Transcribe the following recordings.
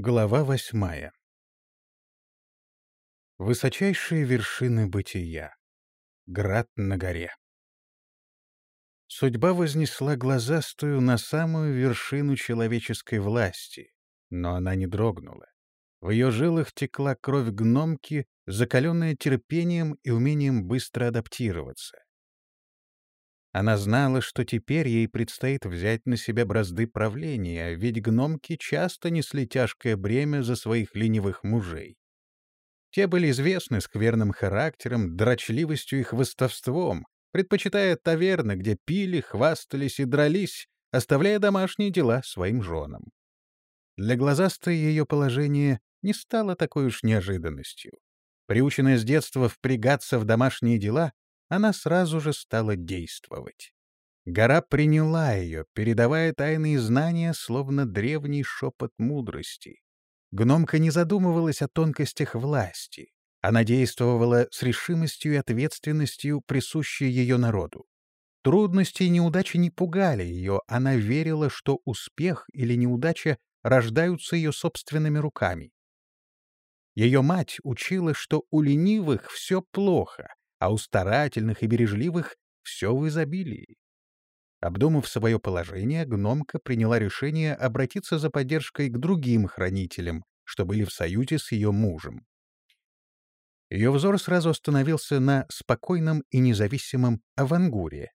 Глава восьмая Высочайшие вершины бытия. Град на горе. Судьба вознесла глазастую на самую вершину человеческой власти, но она не дрогнула. В ее жилах текла кровь гномки, закаленная терпением и умением быстро адаптироваться. Она знала, что теперь ей предстоит взять на себя бразды правления, ведь гномки часто несли тяжкое бремя за своих ленивых мужей. Те были известны скверным характером, дрочливостью и хвостовством, предпочитая таверны, где пили, хвастались и дрались, оставляя домашние дела своим женам. Для глазастой ее положение не стало такой уж неожиданностью. Приученная с детства впрягаться в домашние дела, она сразу же стала действовать. Гора приняла ее, передавая тайные знания, словно древний шепот мудрости. Гномка не задумывалась о тонкостях власти. Она действовала с решимостью и ответственностью, присущей ее народу. Трудности и неудачи не пугали ее, она верила, что успех или неудача рождаются ее собственными руками. Ее мать учила, что у ленивых все плохо, а у старательных и бережливых все в изобилии. Обдумав свое положение, гномка приняла решение обратиться за поддержкой к другим хранителям, что были в союзе с ее мужем. Ее взор сразу остановился на спокойном и независимом Авангуре.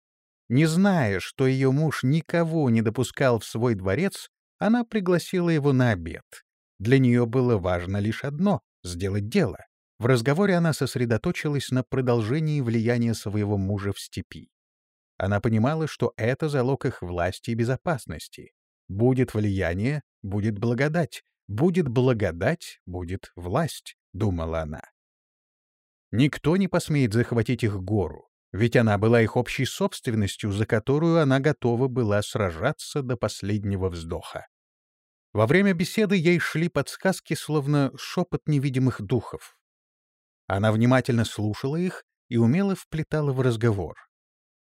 Не зная, что ее муж никого не допускал в свой дворец, она пригласила его на обед. Для нее было важно лишь одно — сделать дело. В разговоре она сосредоточилась на продолжении влияния своего мужа в степи. Она понимала, что это залог их власти и безопасности. Будет влияние — будет благодать. Будет благодать — будет власть, — думала она. Никто не посмеет захватить их гору, ведь она была их общей собственностью, за которую она готова была сражаться до последнего вздоха. Во время беседы ей шли подсказки, словно шепот невидимых духов. Она внимательно слушала их и умело вплетала в разговор.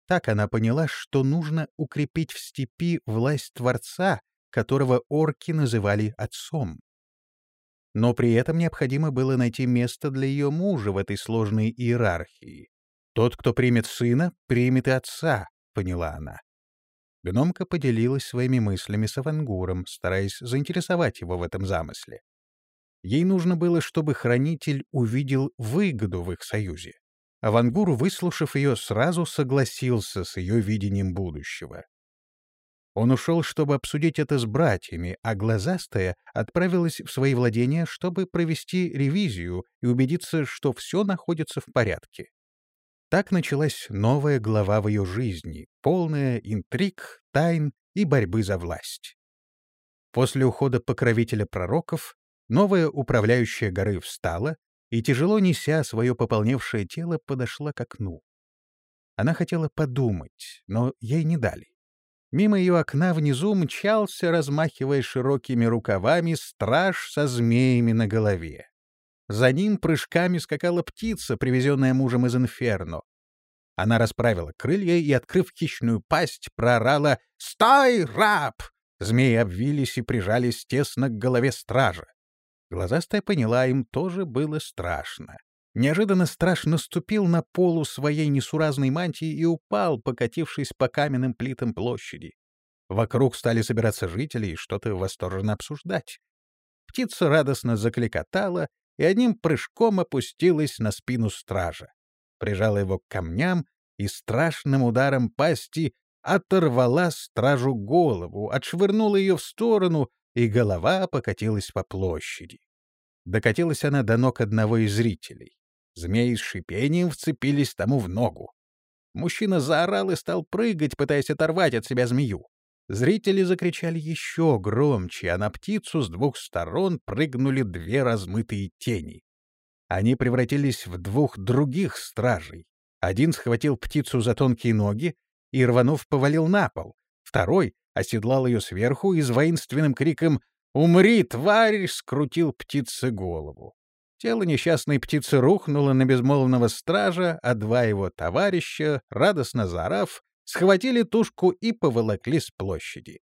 Так она поняла, что нужно укрепить в степи власть Творца, которого орки называли отцом. Но при этом необходимо было найти место для ее мужа в этой сложной иерархии. Тот, кто примет сына, примет и отца, поняла она. Гномка поделилась своими мыслями с Авангуром, стараясь заинтересовать его в этом замысле. Ей нужно было, чтобы хранитель увидел выгоду в их союзе. Авангур, выслушав ее, сразу согласился с ее видением будущего. Он ушел, чтобы обсудить это с братьями, а глазастая отправилась в свои владения, чтобы провести ревизию и убедиться, что все находится в порядке. Так началась новая глава в ее жизни, полная интриг, тайн и борьбы за власть. После ухода покровителя пророков Новая управляющая горы встала и, тяжело неся свое пополневшее тело, подошла к окну. Она хотела подумать, но ей не дали. Мимо ее окна внизу мчался, размахивая широкими рукавами, страж со змеями на голове. За ним прыжками скакала птица, привезенная мужем из Инферно. Она расправила крылья и, открыв хищную пасть, проорала «Стой, раб!» Змеи обвились и прижались тесно к голове стража. Глазастая поняла, им тоже было страшно. Неожиданно страж наступил на полу своей несуразной мантии и упал, покатившись по каменным плитам площади. Вокруг стали собираться жители и что-то восторженно обсуждать. Птица радостно закликотала и одним прыжком опустилась на спину стража. Прижала его к камням и страшным ударом пасти оторвала стражу голову, отшвырнула ее в сторону, и голова покатилась по площади. Докатилась она до ног одного из зрителей. Змеи с шипением вцепились тому в ногу. Мужчина заорал и стал прыгать, пытаясь оторвать от себя змею. Зрители закричали еще громче, а на птицу с двух сторон прыгнули две размытые тени. Они превратились в двух других стражей. Один схватил птицу за тонкие ноги и, рванув, повалил на пол. Второй оседлал ее сверху и с воинственным криком «Умри, тварь!» скрутил птице голову. Тело несчастной птицы рухнуло на безмолвного стража, а два его товарища, радостно заорав, схватили тушку и поволокли с площади.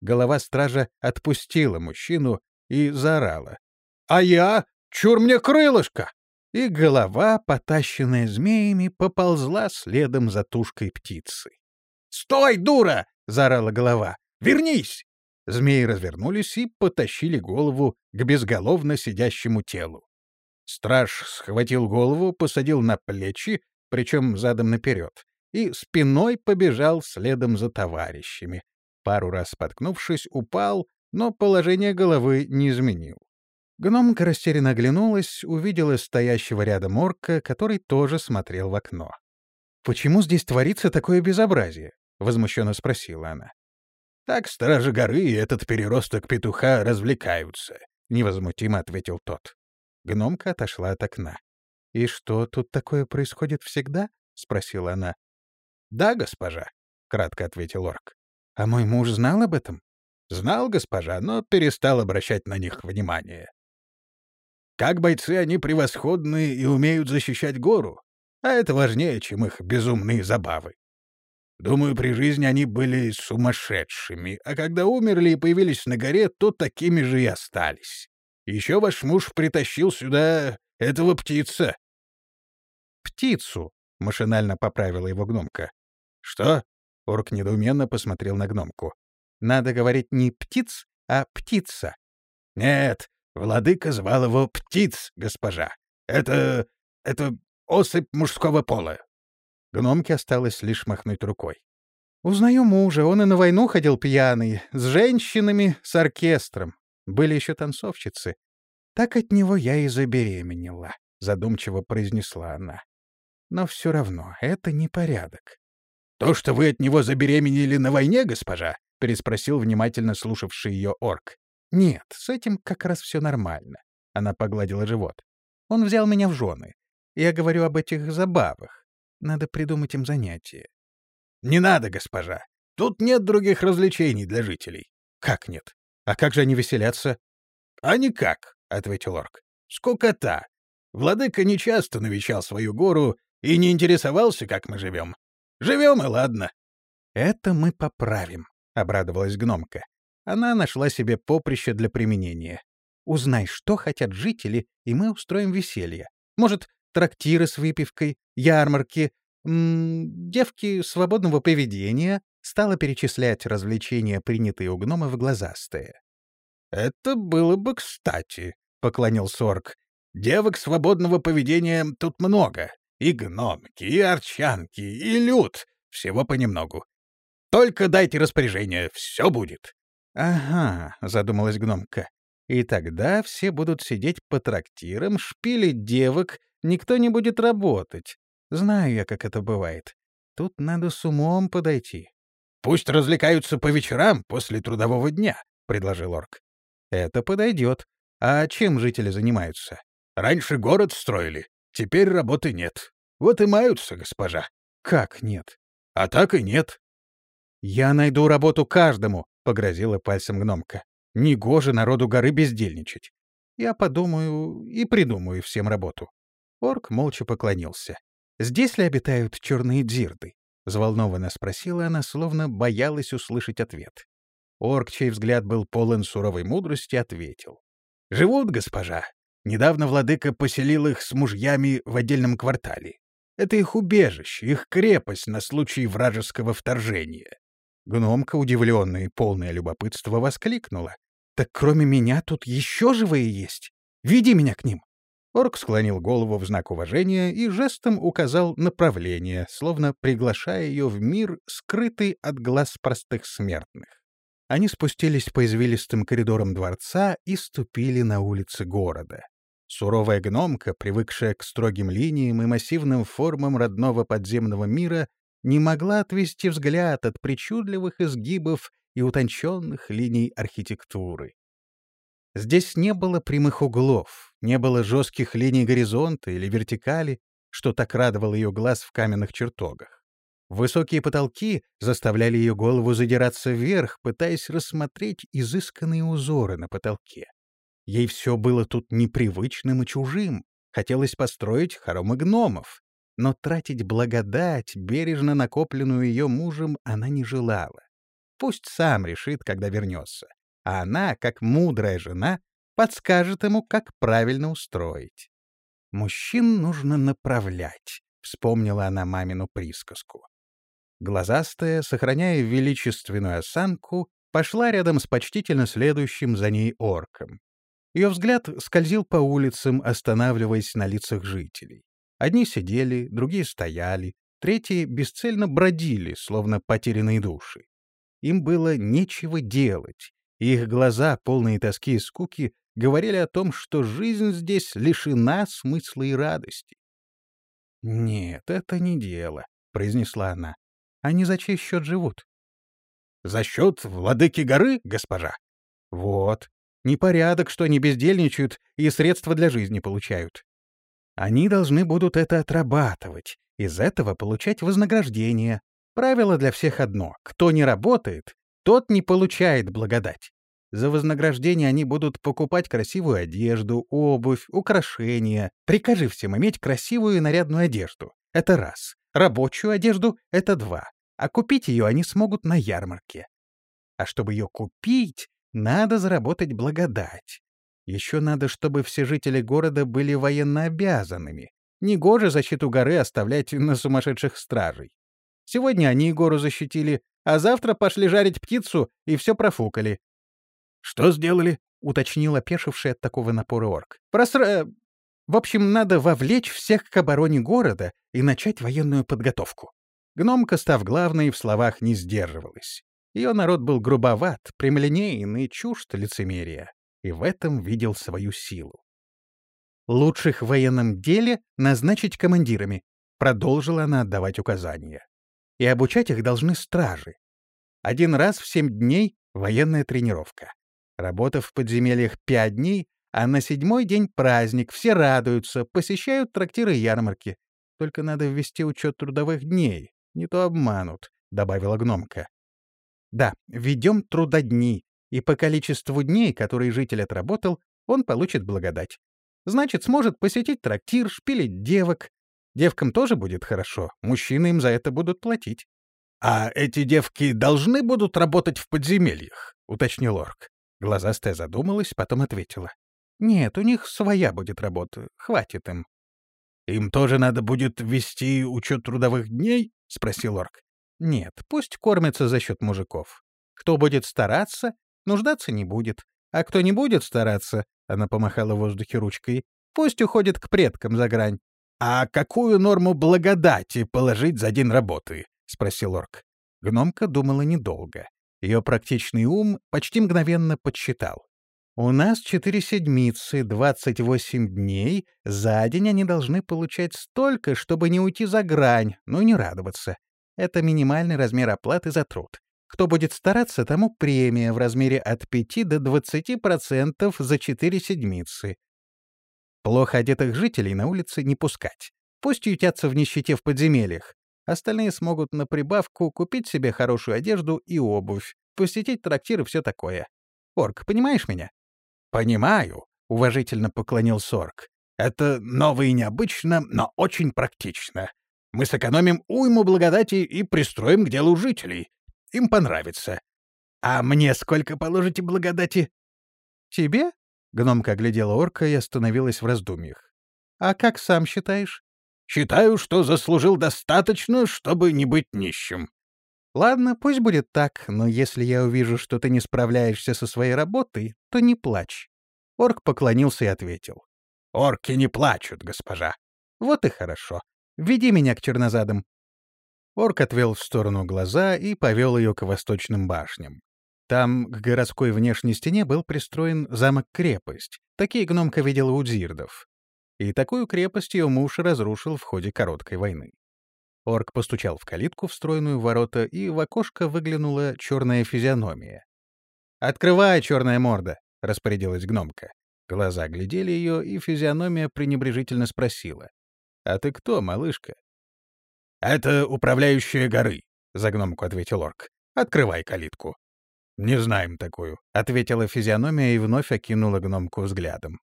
Голова стража отпустила мужчину, и заорала. «А я? Чур мне крылышко!» И голова, потащенная змеями, поползла следом за тушкой птицы. «Стой, дура!» — заорала голова. «Вернись!» Змеи развернулись и потащили голову к безголовно сидящему телу. Страж схватил голову, посадил на плечи, причем задом наперед, и спиной побежал следом за товарищами. Пару раз споткнувшись, упал, но положение головы не изменил. Гномка растерянно оглянулась, увидела стоящего рядом орка, который тоже смотрел в окно. «Почему здесь творится такое безобразие?» — возмущенно спросила она. «Так стражи горы и этот переросток петуха развлекаются», — невозмутимо ответил тот. Гномка отошла от окна. «И что, тут такое происходит всегда?» — спросила она. «Да, госпожа», — кратко ответил орк. «А мой муж знал об этом?» «Знал, госпожа, но перестал обращать на них внимание. Как бойцы они превосходны и умеют защищать гору, а это важнее, чем их безумные забавы. Думаю, при жизни они были сумасшедшими, а когда умерли и появились на горе, то такими же и остались. Еще ваш муж притащил сюда этого птица. «Птицу», — машинально поправила его гномка. «Что?» — орк недоуменно посмотрел на гномку. «Надо говорить не птиц, а птица». «Нет, владыка звал его птиц, госпожа. Это... это особь мужского пола». Гномке осталось лишь махнуть рукой. «Узнаю мужа, он и на войну ходил пьяный, с женщинами, с оркестром. Были еще танцовщицы. Так от него я и забеременела, — задумчиво произнесла она. Но все равно это не порядок. — То, что вы от него забеременели на войне, госпожа? — переспросил внимательно слушавший ее орк. — Нет, с этим как раз все нормально. Она погладила живот. Он взял меня в жены. Я говорю об этих забавах. Надо придумать им занятие. — Не надо, госпожа. Тут нет других развлечений для жителей. — Как нет? А как же они веселятся? — А никак, — ответил орк. — Скукота. Владыка нечасто навещал свою гору и не интересовался, как мы живем. Живем и ладно. — Это мы поправим, — обрадовалась гномка. Она нашла себе поприще для применения. Узнай, что хотят жители, и мы устроим веселье. Может, трактиры с выпивкой, ярмарки, м -м, девки свободного поведения, стала перечислять развлечения, принятые у гнома в глазастые. «Это было бы кстати», — поклонился орк. «Девок свободного поведения тут много. И гномки, и арчанки, и люд. Всего понемногу. Только дайте распоряжение, все будет». «Ага», — задумалась гномка. «И тогда все будут сидеть по трактирам, шпилить девок, никто не будет работать. Знаю я, как это бывает. Тут надо с умом подойти. «Пусть развлекаются по вечерам после трудового дня», — предложил орк. «Это подойдет. А чем жители занимаются?» «Раньше город строили, теперь работы нет. Вот и маются, госпожа». «Как нет?» «А так и нет». «Я найду работу каждому», — погрозила пальцем гномка. «Негоже народу горы бездельничать. Я подумаю и придумаю всем работу». Орк молча поклонился. «Здесь ли обитают черные дзирды?» — взволнованно спросила она, словно боялась услышать ответ. Орк, чей взгляд был полон суровой мудрости, ответил. «Живут, госпожа. Недавно владыка поселил их с мужьями в отдельном квартале. Это их убежище, их крепость на случай вражеского вторжения». Гномка, удивленная и полное любопытство, воскликнула. «Так кроме меня тут еще живые есть? Веди меня к ним!» Орк склонил голову в знак уважения и жестом указал направление, словно приглашая ее в мир, скрытый от глаз простых смертных. Они спустились по извилистым коридорам дворца и ступили на улицы города. Суровая гномка, привыкшая к строгим линиям и массивным формам родного подземного мира, не могла отвести взгляд от причудливых изгибов и утонченных линий архитектуры. Здесь не было прямых углов, не было жестких линий горизонта или вертикали, что так радовало ее глаз в каменных чертогах. Высокие потолки заставляли ее голову задираться вверх, пытаясь рассмотреть изысканные узоры на потолке. Ей все было тут непривычным и чужим. Хотелось построить хоромы гномов. Но тратить благодать, бережно накопленную ее мужем, она не желала. Пусть сам решит, когда вернется а она, как мудрая жена, подскажет ему, как правильно устроить. «Мужчин нужно направлять», — вспомнила она мамину присказку. Глазастая, сохраняя величественную осанку, пошла рядом с почтительно следующим за ней орком. Ее взгляд скользил по улицам, останавливаясь на лицах жителей. Одни сидели, другие стояли, третьи бесцельно бродили, словно потерянные души. Им было нечего делать, и их глаза, полные тоски и скуки, говорили о том, что жизнь здесь лишена смысла и радости. «Нет, это не дело», — произнесла она. «Они за чей счет живут?» «За счет владыки горы, госпожа?» «Вот. Непорядок, что они бездельничают и средства для жизни получают. Они должны будут это отрабатывать, из этого получать вознаграждение. Правило для всех одно — кто не работает, тот не получает благодать. За вознаграждение они будут покупать красивую одежду, обувь, украшения. Прикажи всем иметь красивую и нарядную одежду. Это раз. Рабочую одежду — это два. А купить ее они смогут на ярмарке. А чтобы ее купить, надо заработать благодать. Еще надо, чтобы все жители города были военнообязанными. Негоже защиту горы оставлять на сумасшедших стражей. Сегодня они гору защитили, а завтра пошли жарить птицу и все профукали. «Что сделали?» — уточнил опешивший от такого напора орк. «Просра... В общем, надо вовлечь всех к обороне города и начать военную подготовку». Гномка, став главной, в словах не сдерживалась. Ее народ был грубоват, прямолинеен и чужд лицемерия, и в этом видел свою силу. «Лучших в военном деле назначить командирами», — продолжила она отдавать указания. «И обучать их должны стражи. Один раз в семь дней — военная тренировка. Работа в подземельях пять дней, а на седьмой день праздник, все радуются, посещают трактиры и ярмарки. Только надо ввести учет трудовых дней, не то обманут», — добавила гномка. «Да, ведем трудодни, и по количеству дней, которые житель отработал, он получит благодать. Значит, сможет посетить трактир, шпилить девок. Девкам тоже будет хорошо, мужчины им за это будут платить». «А эти девки должны будут работать в подземельях?» — уточнил орк. Глазастая задумалась, потом ответила. «Нет, у них своя будет работа. Хватит им». «Им тоже надо будет вести учет трудовых дней?» — спросил орк. «Нет, пусть кормятся за счет мужиков. Кто будет стараться, нуждаться не будет. А кто не будет стараться, — она помахала в воздухе ручкой, — пусть уходит к предкам за грань». «А какую норму благодати положить за день работы?» — спросил орк. Гномка думала недолго. Ее практичный ум почти мгновенно подсчитал. У нас четыре седмицы, двадцать восемь дней. За день они должны получать столько, чтобы не уйти за грань, но не радоваться. Это минимальный размер оплаты за труд. Кто будет стараться, тому премия в размере от 5 до 20% за четыре седмицы. Плохо одетых жителей на улице не пускать. Пусть ютятся в нищете в подземельях. Остальные смогут на прибавку купить себе хорошую одежду и обувь, посетить трактир и все такое. Орк, понимаешь меня? — Понимаю, — уважительно поклонился Орк. — Это ново и необычно, но очень практично. Мы сэкономим уйму благодати и пристроим к делу жителей. Им понравится. А мне сколько положите благодати? — Тебе? — гномка оглядела орка и остановилась в раздумьях. — А как сам считаешь? Считаю, что заслужил достаточно, чтобы не быть нищим. Ладно, пусть будет так, но если я увижу, что ты не справляешься со своей работой, то не плачь. Орк поклонился и ответил. Орки не плачут, госпожа. Вот и хорошо. Веди меня к чернозадам. Орк отвел в сторону глаза и повел ее к восточным башням. Там, к городской внешней стене, был пристроен замок-крепость. Такие гномка видела у дзирдов и такую крепость ее муж разрушил в ходе короткой войны. Орк постучал в калитку, встроенную в ворота, и в окошко выглянула черная физиономия. «Открывай, черная морда!» — распорядилась гномка. Глаза глядели ее, и физиономия пренебрежительно спросила. «А ты кто, малышка?» «Это управляющая горы», — за гномку ответил орк. «Открывай калитку». «Не знаем такую», — ответила физиономия и вновь окинула гномку взглядом.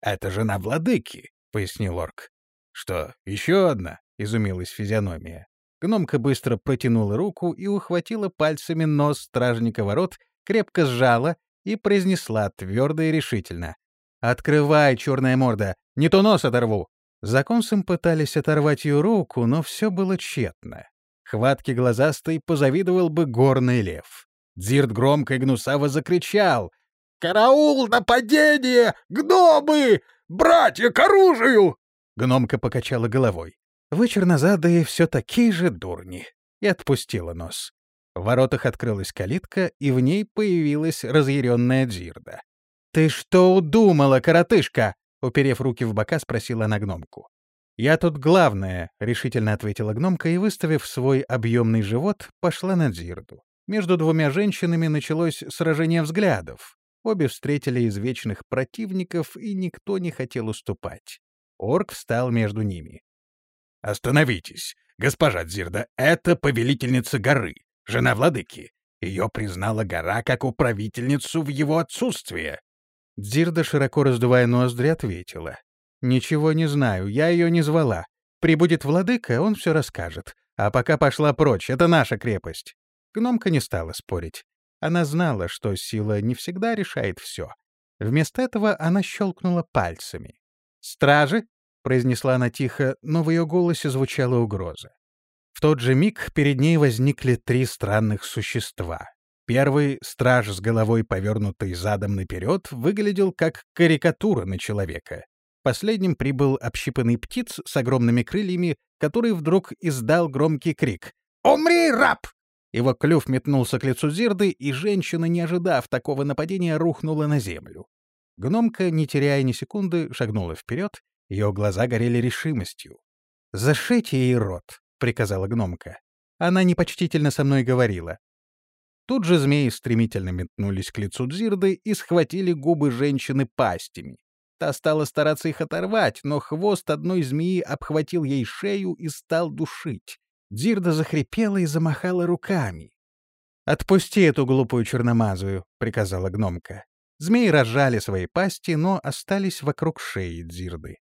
«Это жена владыки», — пояснил орк. «Что, еще одна?» — изумилась физиономия. Гномка быстро протянула руку и ухватила пальцами нос стражника ворот, крепко сжала и произнесла твердо и решительно. «Открывай, черная морда! Не то нос оторву!» Законсом пытались оторвать ее руку, но все было тщетно. Хватки глазастой позавидовал бы горный лев. Дзирт громко и гнусаво закричал. «Караул! Нападение! Гномы! Братья к оружию!» Гномка покачала головой. «Вы, чернозадые, все такие же дурни!» И отпустила нос. В воротах открылась калитка, и в ней появилась разъяренная Дзирда. «Ты что удумала, коротышка?» — уперев руки в бока, спросила она гномку. «Я тут главная», — решительно ответила гномка и, выставив свой объемный живот, пошла на Дзирду. Между двумя женщинами началось сражение взглядов. Обе встретили извечных противников, и никто не хотел уступать. Орк встал между ними. «Остановитесь! Госпожа Дзирда, это повелительница горы, жена владыки. Ее признала гора как управительницу в его отсутствие». Дзирда, широко раздувая ноздри, ответила. «Ничего не знаю, я ее не звала. Прибудет владыка, он все расскажет. А пока пошла прочь, это наша крепость». Гномка не стала спорить. Она знала, что сила не всегда решает все. Вместо этого она щелкнула пальцами. «Стражи!» — произнесла она тихо, но в ее голосе звучала угроза. В тот же миг перед ней возникли три странных существа. Первый, страж с головой повернутой задом наперед, выглядел как карикатура на человека. Последним прибыл общипанный птиц с огромными крыльями, который вдруг издал громкий крик. «Умри, раб!» Его клюв метнулся к лицу Зирды, и женщина, не ожидав такого нападения, рухнула на землю. Гномка, не теряя ни секунды, шагнула вперед, ее глаза горели решимостью. «Зашейте ей рот», — приказала гномка. Она непочтительно со мной говорила. Тут же змеи стремительно метнулись к лицу Дзирды и схватили губы женщины пастями. Та стала стараться их оторвать, но хвост одной змеи обхватил ей шею и стал душить. Дзирда захрипела и замахала руками. «Отпусти эту глупую черномазую», — приказала гномка. Змеи разжали свои пасти, но остались вокруг шеи Дзирды.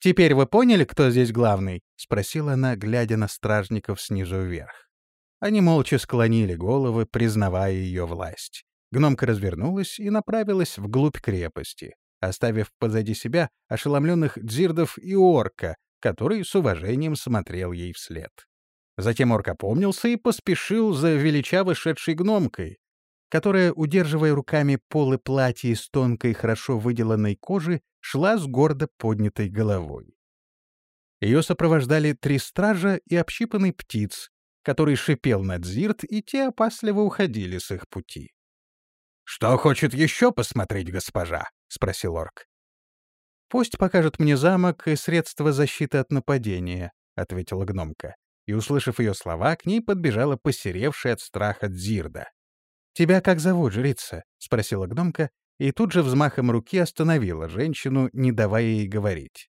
«Теперь вы поняли, кто здесь главный?» — спросила она, глядя на стражников снизу вверх. Они молча склонили головы, признавая ее власть. Гномка развернулась и направилась вглубь крепости оставив позади себя ошеломленных дзирдов и орка, который с уважением смотрел ей вслед. Затем орк опомнился и поспешил за величаво шедшей гномкой, которая, удерживая руками полы платья из тонкой, хорошо выделанной кожи, шла с гордо поднятой головой. Ее сопровождали три стража и общипанный птиц, который шипел над Зирт, и те опасливо уходили с их пути. «Что хочет еще посмотреть госпожа?» — спросил орк. «Пусть покажет мне замок и средства защиты от нападения», — ответила гномка. И, услышав ее слова, к ней подбежала посеревшая от страха Дзирда. «Тебя как зовут, жрица?» — спросила гномка, и тут же взмахом руки остановила женщину, не давая ей говорить.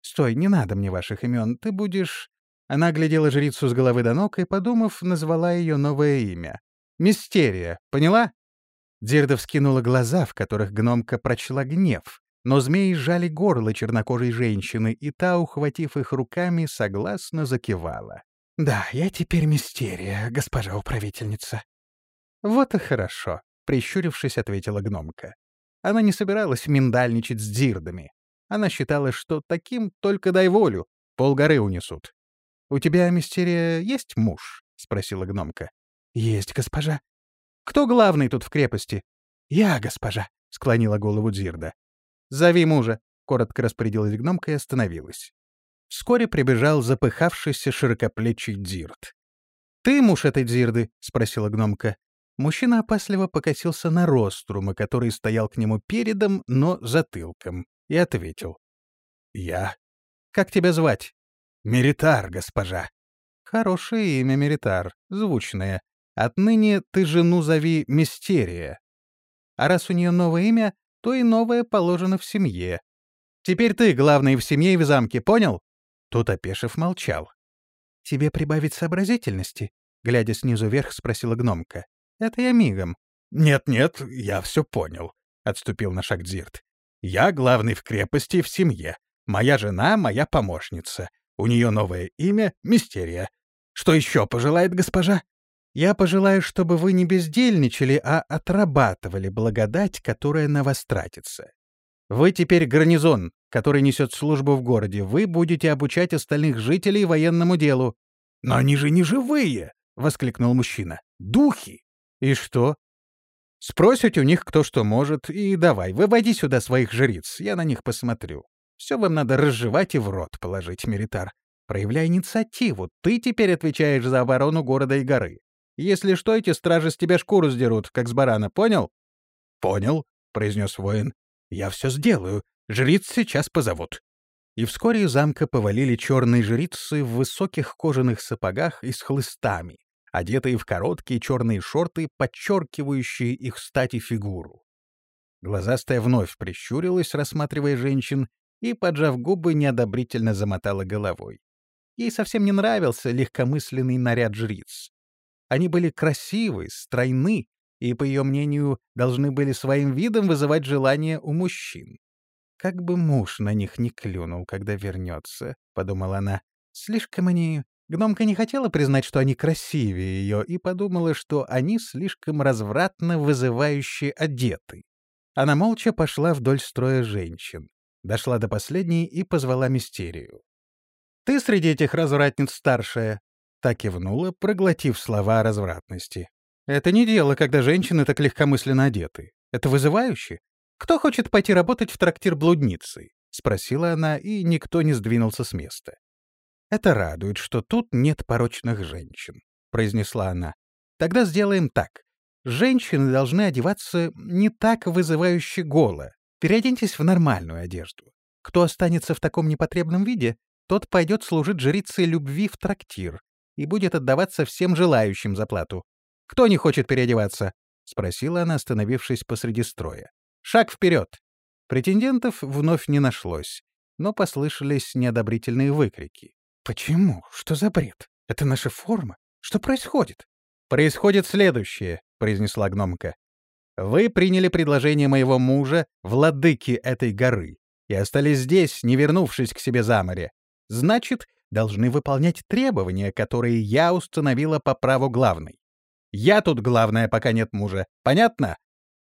«Стой, не надо мне ваших имен, ты будешь...» Она глядела жрицу с головы до ног и, подумав, назвала ее новое имя. «Мистерия, поняла?» Дирда вскинула глаза, в которых гномка прочла гнев, но змеи сжали горло чернокожей женщины, и та, ухватив их руками, согласно закивала. «Да, я теперь мистерия, госпожа управительница». «Вот и хорошо», — прищурившись, ответила гномка. Она не собиралась миндальничать с дирдами. Она считала, что таким только дай волю, полгоры унесут. «У тебя, мистерия, есть муж?» — спросила гномка. «Есть, госпожа», кто главный тут в крепости? Я, госпожа, склонила голову Дзирда. Зови мужа, коротко распорядилась гномка и остановилась. Вскоре прибежал запыхавшийся широкоплечий Дзирд. «Ты муж этой Дзирды?» — спросила гномка. Мужчина опасливо покосился на Рострума, который стоял к нему передом, но затылком, и ответил. «Я». «Как тебя звать?» «Меритар, госпожа». «Хорошее имя, Меритар, звучное. Отныне ты жену зови Мистерия. А раз у нее новое имя, то и новое положено в семье. Теперь ты главный в семье и в замке, понял?» Тут Опешев молчал. «Тебе прибавить сообразительности?» Глядя снизу вверх, спросила гномка. «Это я мигом». «Нет-нет, я все понял», — отступил на шаг Дзирт. «Я главный в крепости и в семье. Моя жена — моя помощница. У нее новое имя — Мистерия. Что еще пожелает госпожа?» Я пожелаю, чтобы вы не бездельничали, а отрабатывали благодать, которая на вас тратится. Вы теперь гарнизон, который несет службу в городе. Вы будете обучать остальных жителей военному делу». «Но они же не живые!» — воскликнул мужчина. «Духи!» «И что?» «Спросите у них кто что может, и давай, выводи сюда своих жриц, я на них посмотрю. Все вам надо разжевать и в рот положить, Меритар. Проявляй инициативу, ты теперь отвечаешь за оборону города и горы. Если что, эти стражи с тебя шкуру сдерут, как с барана, понял?» «Понял», — произнес воин. «Я все сделаю. Жриц сейчас позовут». И вскоре из замка повалили черные жрицы в высоких кожаных сапогах и с хлыстами, одетые в короткие черные шорты, подчеркивающие их стать и фигуру. Глазастая вновь прищурилась, рассматривая женщин, и, поджав губы, неодобрительно замотала головой. Ей совсем не нравился легкомысленный наряд жриц. Они были красивы, стройны и, по ее мнению, должны были своим видом вызывать желание у мужчин. «Как бы муж на них не клюнул, когда вернется», — подумала она. «Слишком они Гномка не хотела признать, что они красивее ее, и подумала, что они слишком развратно вызывающе одеты. Она молча пошла вдоль строя женщин, дошла до последней и позвала Мистерию. «Ты среди этих развратниц старшая?» Так кивнула, проглотив слова о развратности. «Это не дело, когда женщины так легкомысленно одеты. Это вызывающе. Кто хочет пойти работать в трактир блудницы?» — спросила она, и никто не сдвинулся с места. «Это радует, что тут нет порочных женщин», — произнесла она. «Тогда сделаем так. Женщины должны одеваться не так вызывающе голо. Переоденьтесь в нормальную одежду. Кто останется в таком непотребном виде, тот пойдет служить жрице любви в трактир и будет отдаваться всем желающим за плату. Кто не хочет переодеваться?» — спросила она, остановившись посреди строя. «Шаг вперед!» Претендентов вновь не нашлось, но послышались неодобрительные выкрики. «Почему? Что за бред? Это наша форма? Что происходит?» «Происходит следующее», — произнесла гномка. «Вы приняли предложение моего мужа, владыки этой горы, и остались здесь, не вернувшись к себе за море. Значит, должны выполнять требования, которые я установила по праву главной. Я тут главная, пока нет мужа. Понятно?»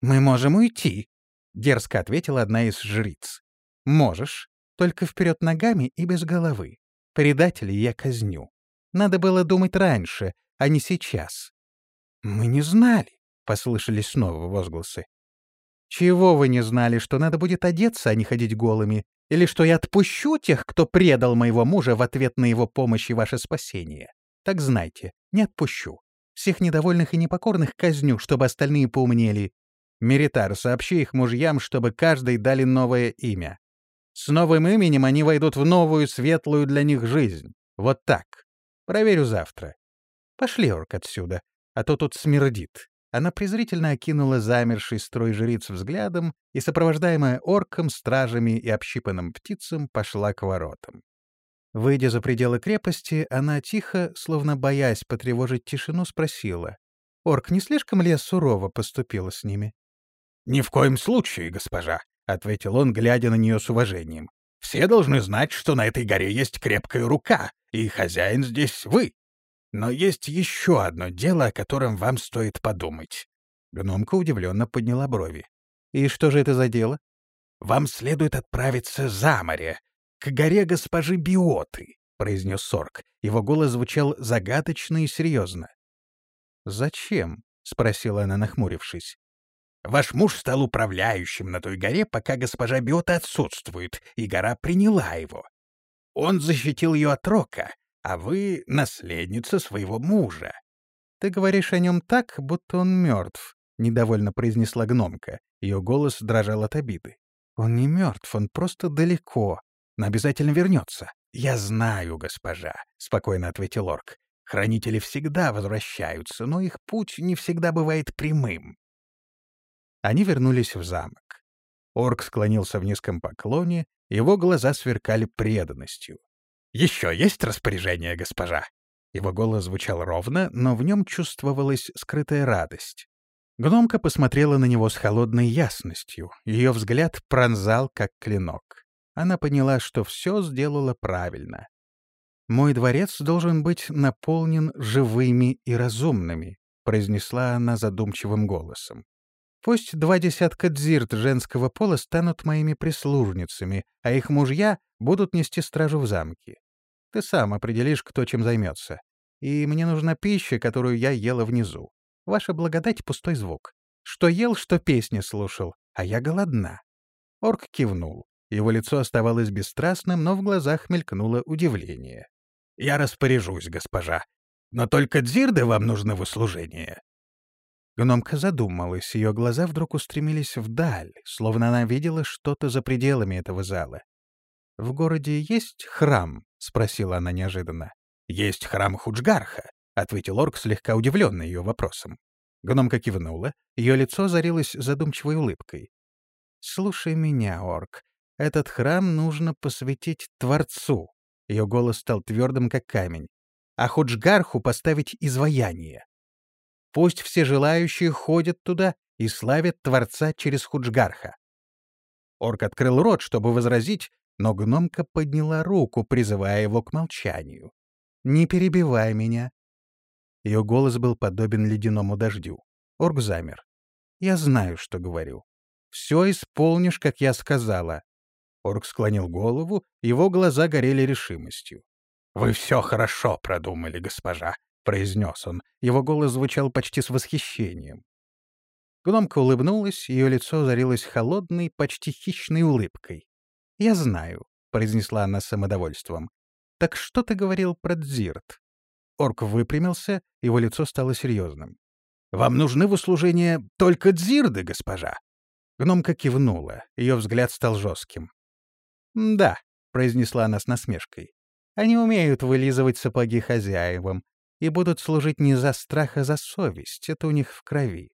«Мы можем уйти», — дерзко ответила одна из жриц. «Можешь, только вперед ногами и без головы. Предателей я казню. Надо было думать раньше, а не сейчас. «Мы не знали», — послышались снова возгласы. «Чего вы не знали, что надо будет одеться, а не ходить голыми? Или что я отпущу тех, кто предал моего мужа в ответ на его помощь и ваше спасение? Так знайте, не отпущу. Всех недовольных и непокорных казню, чтобы остальные поумнели. Меритар, сообщи их мужьям, чтобы каждый дали новое имя. С новым именем они войдут в новую светлую для них жизнь. Вот так. Проверю завтра. Пошли, орк, отсюда, а то тут смердит. Она презрительно окинула замерший строй жриц взглядом и, сопровождаемая орком, стражами и общипанным птицам, пошла к воротам. Выйдя за пределы крепости, она тихо, словно боясь потревожить тишину, спросила. «Орк, не слишком ли сурово поступила с ними?» «Ни в коем случае, госпожа. — ответил он, глядя на нее с уважением. «Все должны знать, что на этой горе есть крепкая рука, и хозяин здесь вы. Но есть еще одно дело, о котором вам стоит подумать». Гномка удивленно подняла брови. «И что же это за дело?» «Вам следует отправиться за море, к горе госпожи Биоты», — произнес Сорк. Его голос звучал загадочно и серьезно. «Зачем?» — спросила она, нахмурившись. Ваш муж стал управляющим на той горе, пока госпожа Биота отсутствует, и гора приняла его. Он защитил ее от рока, а вы — наследница своего мужа. — Ты говоришь о нем так, будто он мертв, — недовольно произнесла гномка. Ее голос дрожал от обиды. — Он не мертв, он просто далеко, но обязательно вернется. — Я знаю, госпожа, — спокойно ответил орк. Хранители всегда возвращаются, но их путь не всегда бывает прямым. Они вернулись в замок. Орк склонился в низком поклоне, его глаза сверкали преданностью. «Еще есть распоряжение, госпожа?» Его голос звучал ровно, но в нем чувствовалась скрытая радость. Гномка посмотрела на него с холодной ясностью. Ее взгляд пронзал, как клинок. Она поняла, что все сделала правильно. «Мой дворец должен быть наполнен живыми и разумными», — произнесла она задумчивым голосом. Пусть два десятка дзирт женского пола станут моими прислужницами, а их мужья будут нести стражу в замке. Ты сам определишь, кто чем займется. И мне нужна пища, которую я ела внизу. Ваша благодать — пустой звук. Что ел, что песни слушал, а я голодна». Орк кивнул. Его лицо оставалось бесстрастным, но в глазах мелькнуло удивление. «Я распоряжусь, госпожа. Но только дзирды вам нужны в услужение». Гномка задумалась, ее глаза вдруг устремились вдаль, словно она видела что-то за пределами этого зала. «В городе есть храм?» — спросила она неожиданно. «Есть храм Худжгарха», — ответил орк, слегка удивленный ее вопросом. Гномка кивнула, ее лицо зарилось задумчивой улыбкой. «Слушай меня, орк. Этот храм нужно посвятить Творцу». Ее голос стал твердым, как камень. «А Худжгарху поставить изваяние. Пусть все желающие ходят туда и славят Творца через Худжгарха». Орк открыл рот, чтобы возразить, но гномка подняла руку, призывая его к молчанию. «Не перебивай меня. Ее голос был подобен ледяному дождю. Орг замер. «Я знаю, что говорю. Все исполнишь, как я сказала». Орг склонил голову, его глаза горели решимостью. «Вы все хорошо продумали, госпожа», — произнес он. Его голос звучал почти с восхищением. Гномка улыбнулась, ее лицо зарилось холодной, почти хищной улыбкой. «Я знаю», — произнесла она с самодовольством. «Так что ты говорил про Дзирт?» Орк выпрямился, его лицо стало серьезным. «Вам нужны в услужение только дзирды, госпожа?» Гномка кивнула, ее взгляд стал жестким. «Да», — произнесла она с насмешкой, — «они умеют вылизывать сапоги хозяевам и будут служить не за страх, а за совесть, это у них в крови.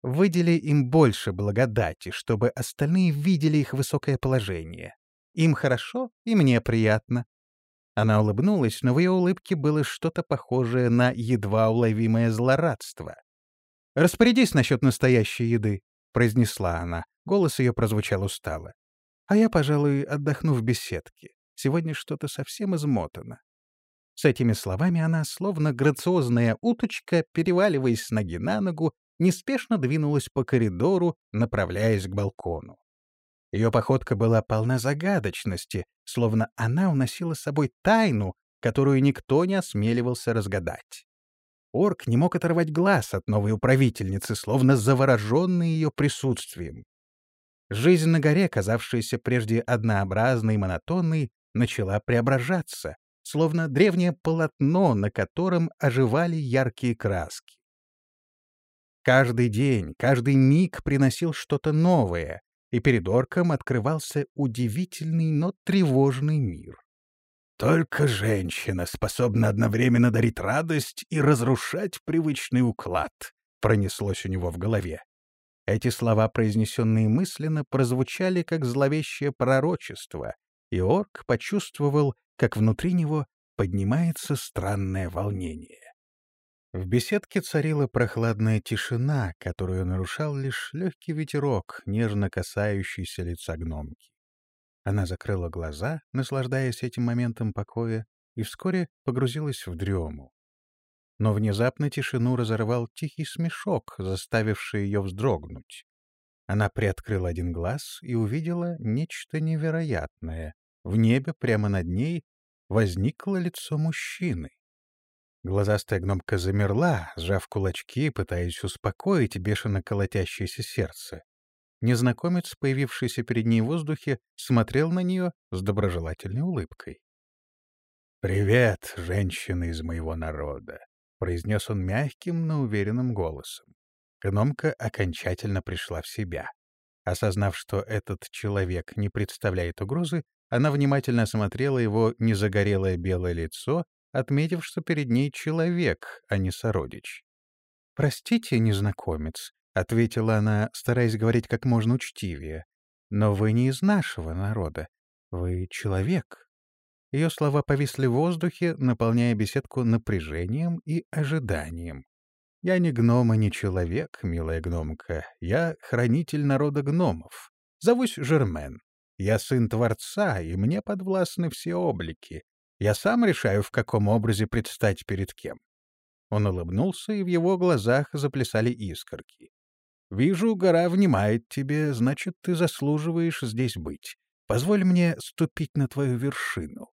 Выдели им больше благодати, чтобы остальные видели их высокое положение. Им хорошо, и мне приятно. Она улыбнулась, но в ее улыбке было что-то похожее на едва уловимое злорадство. «Распорядись насчет настоящей еды», — произнесла она. Голос ее прозвучал устало. «А я, пожалуй, отдохну в беседке. Сегодня что-то совсем измотано». С этими словами она, словно грациозная уточка, переваливаясь с ноги на ногу, неспешно двинулась по коридору, направляясь к балкону. Ее походка была полна загадочности, словно она уносила с собой тайну, которую никто не осмеливался разгадать. Орк не мог оторвать глаз от новой управительницы, словно завороженный ее присутствием. Жизнь на горе, казавшаяся прежде однообразной и монотонной, начала преображаться, словно древнее полотно, на котором оживали яркие краски. Каждый день, каждый миг приносил что-то новое, и перед орком открывался удивительный, но тревожный мир. Только женщина способна одновременно дарить радость и разрушать привычный уклад, пронеслось у него в голове. Эти слова, произнесенные мысленно, прозвучали как зловещее пророчество, и орк почувствовал, как внутри него поднимается странное волнение. В беседке царила прохладная тишина, которую нарушал лишь легкий ветерок, нежно касающийся лица гномки. Она закрыла глаза, наслаждаясь этим моментом покоя, и вскоре погрузилась в дрему. Но внезапно тишину разорвал тихий смешок, заставивший ее вздрогнуть. Она приоткрыла один глаз и увидела нечто невероятное. В небе прямо над ней возникло лицо мужчины. Глазастая гномка замерла, сжав кулачки, пытаясь успокоить бешено колотящееся сердце. Незнакомец, появившийся перед ней в воздухе, смотрел на нее с доброжелательной улыбкой. «Привет, женщина из моего народа», — произнес он мягким, но уверенным голосом. Гномка окончательно пришла в себя. Осознав, что этот человек не представляет угрозы, она внимательно осмотрела его незагорелое белое лицо отметив, что перед ней человек, а не сородич. «Простите, незнакомец», — ответила она, стараясь говорить как можно учтивее, «но вы не из нашего народа. Вы человек». Ее слова повисли в воздухе, наполняя беседку напряжением и ожиданием. «Я не гном и не человек, милая гномка. Я хранитель народа гномов. Зовусь Жермен. Я сын Творца, и мне подвластны все облики. Я сам решаю, в каком образе предстать перед кем. Он улыбнулся, и в его глазах заплясали искорки. Вижу, гора внимает тебе, значит, ты заслуживаешь здесь быть. Позволь мне ступить на твою вершину.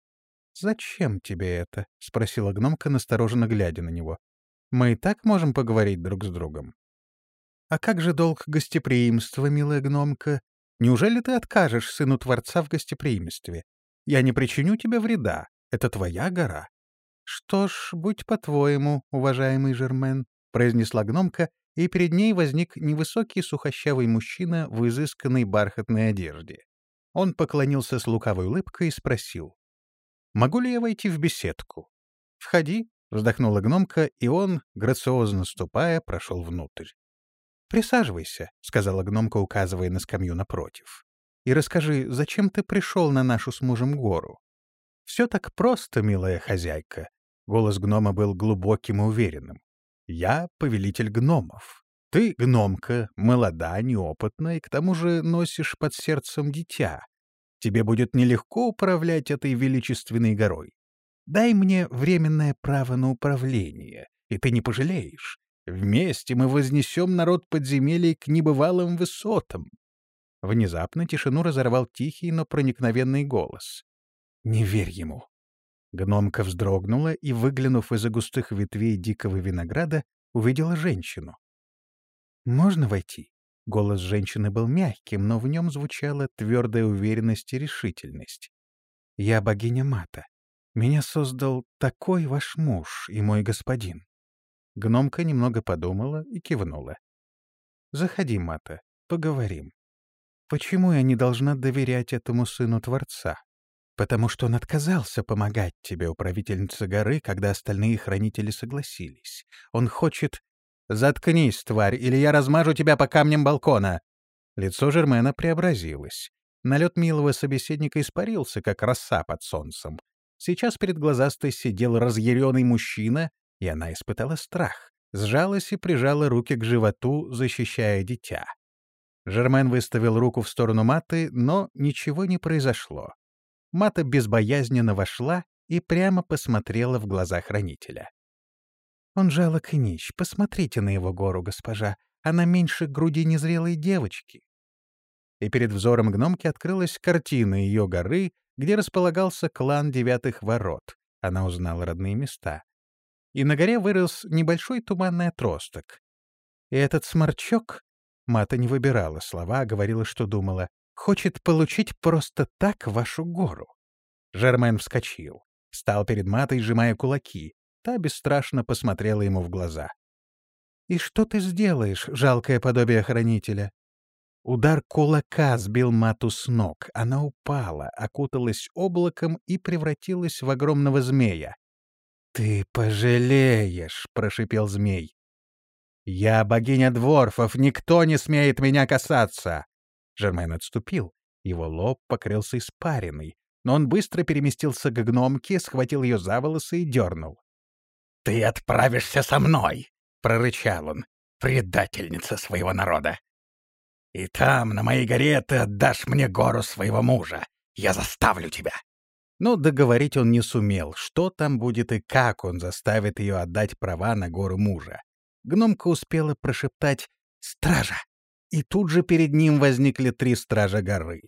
— Зачем тебе это? — спросила гномка, настороженно глядя на него. — Мы и так можем поговорить друг с другом. — А как же долг гостеприимства, милая гномка? Неужели ты откажешь сыну Творца в гостеприимстве? Я не причиню тебе вреда. Это твоя гора. — Что ж, будь по-твоему, уважаемый Жермен, — произнесла гномка, и перед ней возник невысокий сухощавый мужчина в изысканной бархатной одежде. Он поклонился с лукавой улыбкой и спросил. — Могу ли я войти в беседку? — Входи, — вздохнула гномка, и он, грациозно ступая, прошел внутрь. — Присаживайся, — сказала гномка, указывая на скамью напротив. — И расскажи, зачем ты пришел на нашу с мужем гору? — Все так просто, милая хозяйка. Голос гнома был глубоким и уверенным. Я повелитель гномов. Ты, гномка, молода, неопытна и к тому же носишь под сердцем дитя. Тебе будет нелегко управлять этой величественной горой. Дай мне временное право на управление, и ты не пожалеешь. Вместе мы вознесем народ подземелий к небывалым высотам. Внезапно тишину разорвал тихий, но проникновенный голос. Не верь ему. Гномка вздрогнула и, выглянув из-за густых ветвей дикого винограда, увидела женщину. «Можно войти?» Голос женщины был мягким, но в нем звучала твердая уверенность и решительность. «Я богиня Мата. Меня создал такой ваш муж и мой господин». Гномка немного подумала и кивнула. «Заходи, Мата, поговорим. Почему я не должна доверять этому сыну Творца?» потому что он отказался помогать тебе, управительница горы, когда остальные хранители согласились. Он хочет... «Заткнись, тварь, или я размажу тебя по камням балкона!» Лицо Жермена преобразилось. Налет милого собеседника испарился, как роса под солнцем. Сейчас перед глазастой сидел разъяренный мужчина, и она испытала страх. Сжалась и прижала руки к животу, защищая дитя. Жермен выставил руку в сторону маты, но ничего не произошло. Мата безбоязненно вошла и прямо посмотрела в глаза хранителя. «Он жалок и нищ. Посмотрите на его гору, госпожа. Она меньше груди незрелой девочки». И перед взором гномки открылась картина ее горы, где располагался клан Девятых Ворот. Она узнала родные места. И на горе вырос небольшой туманный отросток. И этот сморчок... Мата не выбирала слова, а говорила, что думала хочет получить просто так вашу гору. Жермен вскочил, встал перед матой, сжимая кулаки. Та бесстрашно посмотрела ему в глаза. «И что ты сделаешь, жалкое подобие хранителя?» Удар кулака сбил мату с ног. Она упала, окуталась облаком и превратилась в огромного змея. «Ты пожалеешь!» — прошипел змей. «Я богиня дворфов, никто не смеет меня касаться!» Жермен отступил. Его лоб покрылся испариной, но он быстро переместился к гномке, схватил ее за волосы и дернул. — Ты отправишься со мной! — прорычал он. — Предательница своего народа! И там, на моей горе, ты отдашь мне гору своего мужа. Я заставлю тебя. Но договорить он не сумел, что там будет и как он заставит ее отдать права на гору мужа. Гномка успела прошептать «Стража!» и тут же перед ним возникли три стража горы.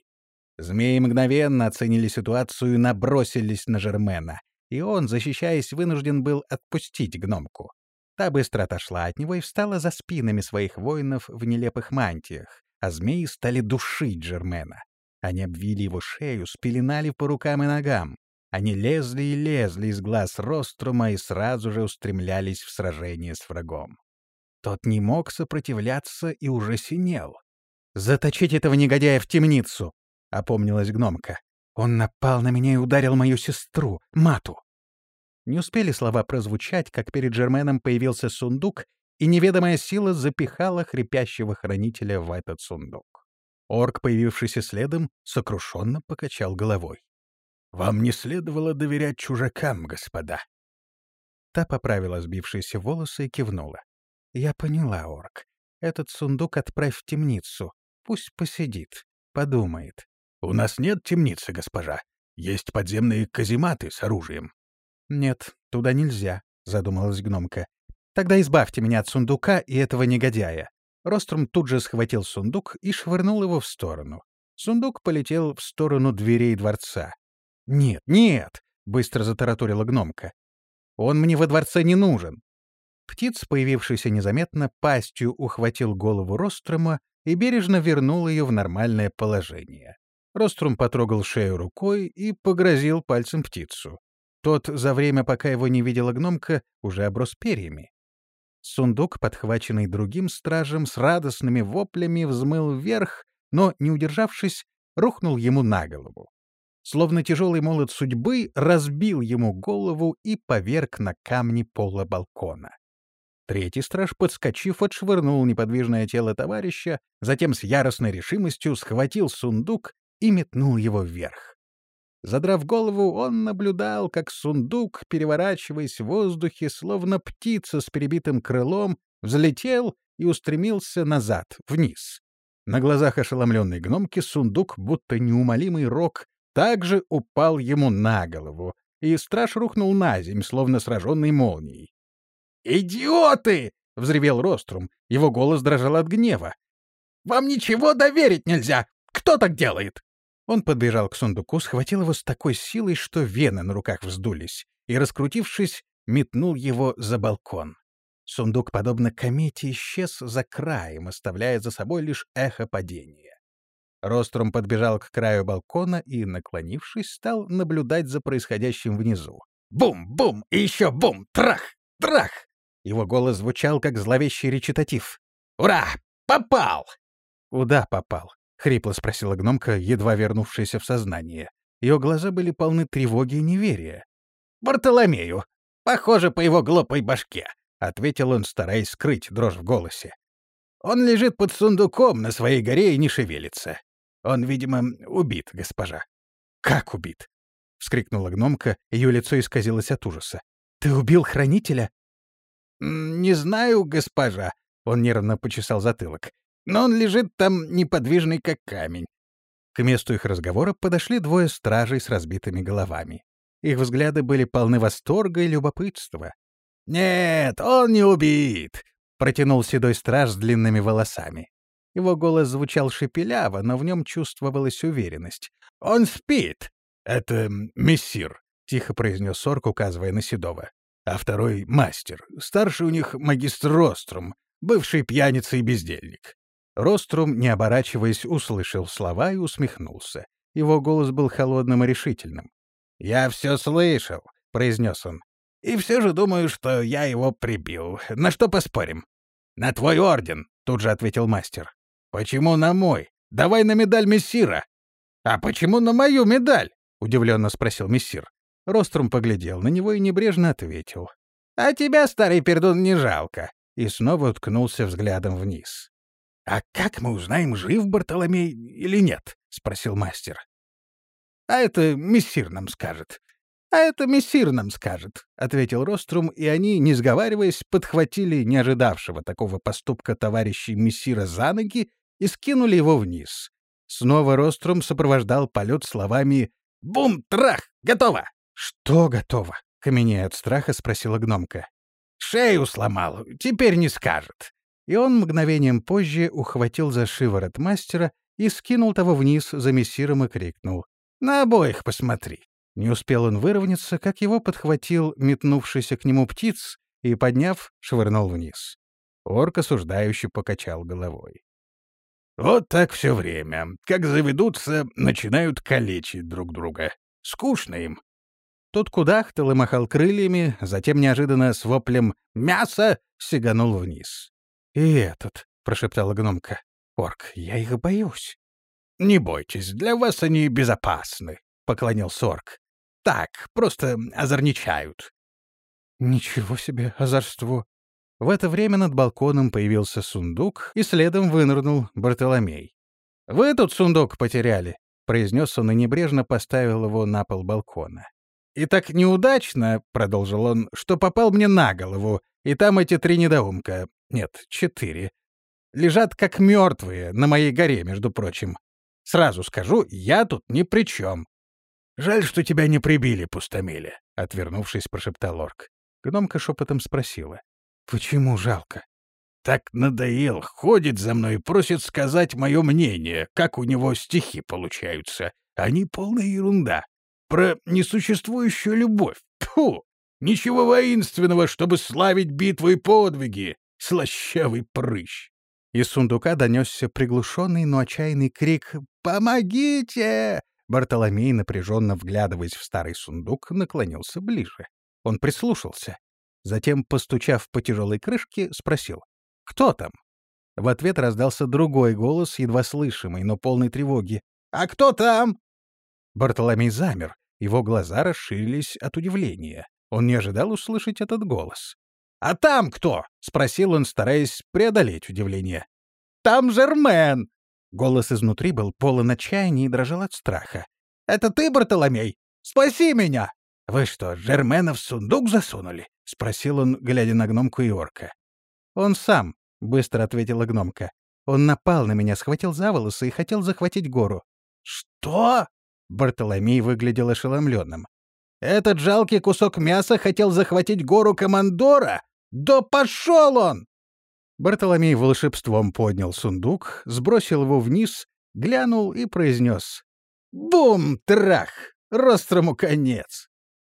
Змеи мгновенно оценили ситуацию и набросились на Жермена, и он, защищаясь, вынужден был отпустить гномку. Та быстро отошла от него и встала за спинами своих воинов в нелепых мантиях, а змеи стали душить Жермена. Они обвили его шею, спеленали по рукам и ногам. Они лезли и лезли из глаз Рострума и сразу же устремлялись в сражение с врагом. Тот не мог сопротивляться и уже синел. «Заточить этого негодяя в темницу!» — опомнилась гномка. «Он напал на меня и ударил мою сестру, Мату!» Не успели слова прозвучать, как перед Жерменом появился сундук, и неведомая сила запихала хрипящего хранителя в этот сундук. Орк, появившийся следом, сокрушенно покачал головой. «Вам не следовало доверять чужакам, господа». Та поправила сбившиеся волосы и кивнула. «Я поняла, Орк. Этот сундук отправь в темницу. Пусть посидит, подумает». «У нас нет темницы, госпожа. Есть подземные казематы с оружием». «Нет, туда нельзя», — задумалась гномка. «Тогда избавьте меня от сундука и этого негодяя. Ростром тут же схватил сундук и швырнул его в сторону. Сундук полетел в сторону дверей дворца. «Нет, нет!» — быстро затараторила гномка. «Он мне во дворце не нужен!» Птиц, появившийся незаметно, пастью ухватил голову Рострома и бережно вернул ее в нормальное положение. Рострум потрогал шею рукой и погрозил пальцем птицу. Тот, за время, пока его не видела гномка, уже оброс перьями. Сундук, подхваченный другим стражем, с радостными воплями взмыл вверх, но, не удержавшись, рухнул ему на голову. Словно тяжелый молот судьбы разбил ему голову и поверг на камни пола балкона. Третий страж, подскочив, отшвырнул неподвижное тело товарища, затем с яростной решимостью схватил сундук и метнул его вверх. Задрав голову, он наблюдал, как сундук, переворачиваясь в воздухе, словно птица с перебитым крылом, взлетел и устремился назад, вниз. На глазах ошеломленной гномки сундук, будто неумолимый рок, также упал ему на голову, и страж рухнул на земь, словно сраженный молнией. «Идиоты!» — взревел Рострум. Его голос дрожал от гнева. «Вам ничего доверить нельзя! Кто так делает?» Он подбежал к сундуку, схватил его с такой силой, что вены на руках вздулись, и, раскрутившись, метнул его за балкон. Сундук, подобно комете, исчез за краем, оставляя за собой лишь эхо падения. Ростром подбежал к краю балкона и, наклонившись, стал наблюдать за происходящим внизу. «Бум! Бум! И еще бум! Трах! Трах!» Его голос звучал, как зловещий речитатив. «Ура! Попал!» «Куда попал?» — хрипло спросила гномка, едва вернувшаяся в сознание. Ее глаза были полны тревоги и неверия. «Бартоломею! Похоже, по его глупой башке!» — ответил он, стараясь скрыть дрожь в голосе. «Он лежит под сундуком на своей горе и не шевелится. Он, видимо, убит, госпожа». «Как убит?» — вскрикнула гномка, ее лицо исказилось от ужаса. «Ты убил хранителя?» «Не знаю, госпожа», — он нервно почесал затылок но он лежит там неподвижный, как камень. К месту их разговора подошли двое стражей с разбитыми головами. Их взгляды были полны восторга и любопытства. «Нет, он не убит!» — протянул седой страж с длинными волосами. Его голос звучал шепеляво, но в нем чувствовалась уверенность. «Он спит!» «Это мессир», — тихо произнес Орк, указывая на Седова. «А второй — мастер. Старший у них магистр Рострум, бывший пьяница и бездельник. Рострум, не оборачиваясь, услышал слова и усмехнулся. Его голос был холодным и решительным. «Я все слышал», — произнес он. «И все же думаю, что я его прибил. На что поспорим?» «На твой орден», — тут же ответил мастер. «Почему на мой? Давай на медаль мессира». «А почему на мою медаль?» — удивленно спросил мессир. Рострум поглядел на него и небрежно ответил. «А тебя, старый пердун, не жалко». И снова уткнулся взглядом вниз. «А как мы узнаем, жив Бартоломей или нет?» — спросил мастер. «А это мессир нам скажет. А это мессир нам скажет», — ответил Рострум, и они, не сговариваясь, подхватили не ожидавшего такого поступка товарищей мессира за ноги и скинули его вниз. Снова Рострум сопровождал полет словами «Бум! Трах! Готово!» «Что готово?» — каменея от страха спросила гномка. «Шею сломал. Теперь не скажет», и он мгновением позже ухватил за шиворот мастера и скинул того вниз за мессиром и крикнул. «На обоих посмотри!» Не успел он выровняться, как его подхватил метнувшийся к нему птиц и, подняв, швырнул вниз. Орк осуждающе покачал головой. «Вот так все время. Как заведутся, начинают калечить друг друга. Скучно им». Тот кудахтал и махал крыльями, затем неожиданно с воплем «Мясо!» сиганул вниз. «И этот», — прошептала гномка. «Орк, я их боюсь». «Не бойтесь, для вас они безопасны», — поклонился орк. «Так, просто озорничают». «Ничего себе озорство!» В это время над балконом появился сундук, и следом вынырнул Бартоломей. «Вы тут сундук потеряли», — произнес он и небрежно поставил его на пол балкона. «И так неудачно», — продолжил он, — «что попал мне на голову, и там эти три недоумка. Нет, четыре. Лежат как мертвые на моей горе, между прочим. Сразу скажу, я тут ни при чем. «Жаль, что тебя не прибили, пустомеля», — отвернувшись, прошептал орк. Гномка шепотом спросила. «Почему жалко?» так надоел, ходит за мной и просит сказать мое мнение, как у него стихи получаются. Они полная ерунда. Про несуществующую любовь. Фу! Ничего воинственного, чтобы славить битвы и подвиги. Слащавый прыщ. Из сундука донесся приглушенный, но отчаянный крик «Помогите!». Бартоломей, напряженно вглядываясь в старый сундук, наклонился ближе. Он прислушался. Затем, постучав по тяжелой крышке, спросил «Кто там?». В ответ раздался другой голос, едва слышимый, но полный тревоги. «А кто там?» Бартоломей замер, его глаза расширились от удивления. Он не ожидал услышать этот голос. «А там кто?» — спросил он, стараясь преодолеть удивление. «Там Жермен!» Голос изнутри был полон отчаяния и дрожал от страха. «Это ты, Бартоломей? Спаси меня!» «Вы что, Жермена в сундук засунули?» — спросил он, глядя на гномку и орка. «Он сам», — быстро ответила гномка. «Он напал на меня, схватил за волосы и хотел захватить гору». «Что?» — Бартоломей выглядел ошеломленным. «Этот жалкий кусок мяса хотел захватить гору Командора? Да пошел он!» Бартоломей волшебством поднял сундук, сбросил его вниз, глянул и произнес. «Бум-трах! Рострому конец!»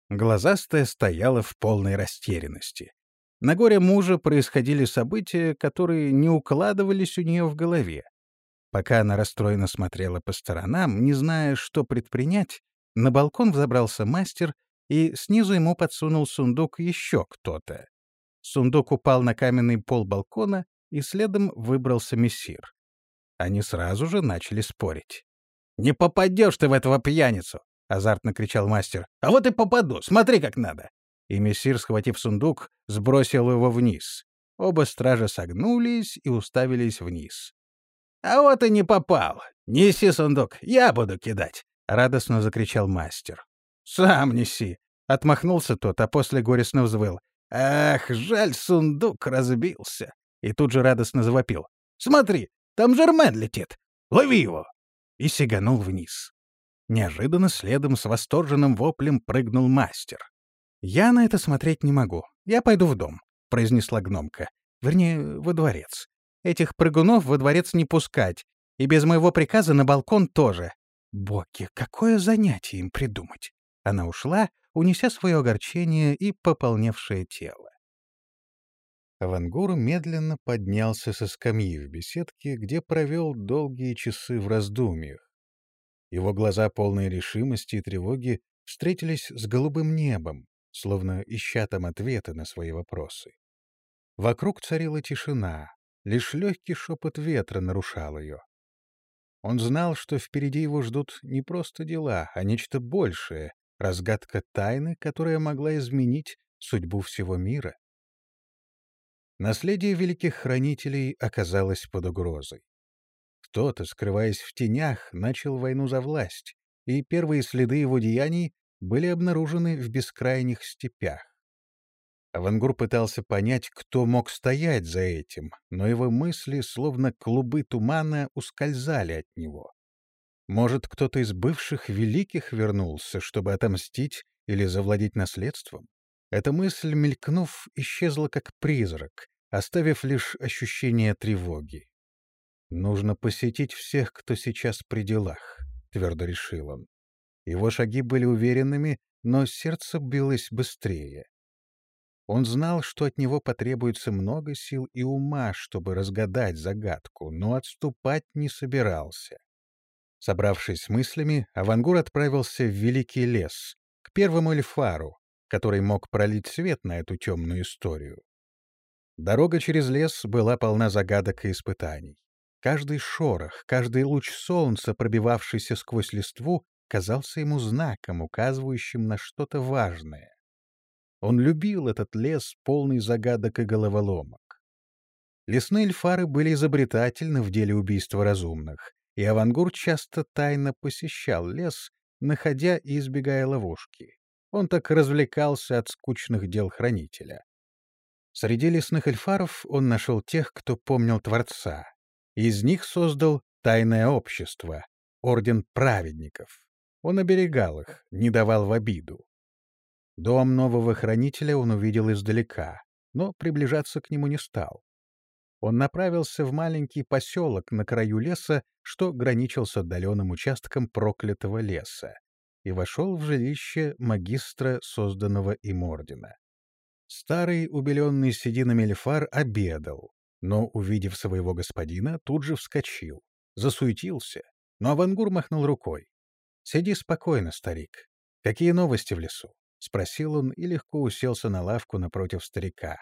Глазастая стояла в полной растерянности. На горе мужа происходили события, которые не укладывались у нее в голове. Пока она расстроенно смотрела по сторонам, не зная, что предпринять, на балкон взобрался мастер, и снизу ему подсунул сундук еще кто-то. Сундук упал на каменный пол балкона, и следом выбрался мессир. Они сразу же начали спорить. «Не попадешь ты в этого пьяницу!» — азартно кричал мастер. «А вот и попаду! Смотри, как надо!» И мессир, схватив сундук, сбросил его вниз. Оба стража согнулись и уставились вниз. «А вот и не попал! Неси сундук, я буду кидать!» — радостно закричал мастер. «Сам неси!» — отмахнулся тот, а после горестно взвыл. Ах, жаль, сундук разбился. И тут же радостно завопил. Смотри, там Жермен летит. Лови его! И сиганул вниз. Неожиданно следом с восторженным воплем прыгнул мастер. «Я на это смотреть не могу. Я пойду в дом», — произнесла гномка. Вернее, во дворец. Этих прыгунов во дворец не пускать. И без моего приказа на балкон тоже. Боги, какое занятие им придумать? Она ушла, унеся свое огорчение и пополневшее тело. Авангур медленно поднялся со скамьи в беседке, где провел долгие часы в раздумьях. Его глаза, полные решимости и тревоги, встретились с голубым небом, словно ища там ответы на свои вопросы. Вокруг царила тишина, лишь легкий шепот ветра нарушал ее. Он знал, что впереди его ждут не просто дела, а нечто большее, разгадка тайны, которая могла изменить судьбу всего мира. Наследие великих хранителей оказалось под угрозой. Кто-то, скрываясь в тенях, начал войну за власть, и первые следы его деяний были обнаружены в бескрайних степях. Авангур пытался понять, кто мог стоять за этим, но его мысли, словно клубы тумана, ускользали от него. Может, кто-то из бывших великих вернулся, чтобы отомстить или завладеть наследством? Эта мысль, мелькнув, исчезла как призрак, оставив лишь ощущение тревоги. «Нужно посетить всех, кто сейчас при делах», — твердо решил он. Его шаги были уверенными, но сердце билось быстрее. Он знал, что от него потребуется много сил и ума, чтобы разгадать загадку, но отступать не собирался. Собравшись с мыслями, Авангур отправился в Великий лес, к первому эльфару, который мог пролить свет на эту темную историю. Дорога через лес была полна загадок и испытаний. Каждый шорох, каждый луч солнца, пробивавшийся сквозь листву, казался ему знаком, указывающим на что-то важное. Он любил этот лес, полный загадок и головоломок. Лесные эльфары были изобретательны в деле убийства разумных, и Авангур часто тайно посещал лес, находя и избегая ловушки. Он так развлекался от скучных дел хранителя. Среди лесных эльфаров он нашел тех, кто помнил Творца. Из них создал тайное общество, орден праведников. Он оберегал их, не давал в обиду. Дом нового хранителя он увидел издалека, но приближаться к нему не стал. он направился в маленький поселок на краю леса, что граничил с отдаленным участком проклятого леса, и вошел в жилище магистра, созданного им ордена. Старый, убеленный сединами Лефар обедал, но, увидев своего господина, тут же вскочил, засуетился, но Авангур махнул рукой. — Сиди спокойно, старик. Какие новости в лесу? — спросил он и легко уселся на лавку напротив старика.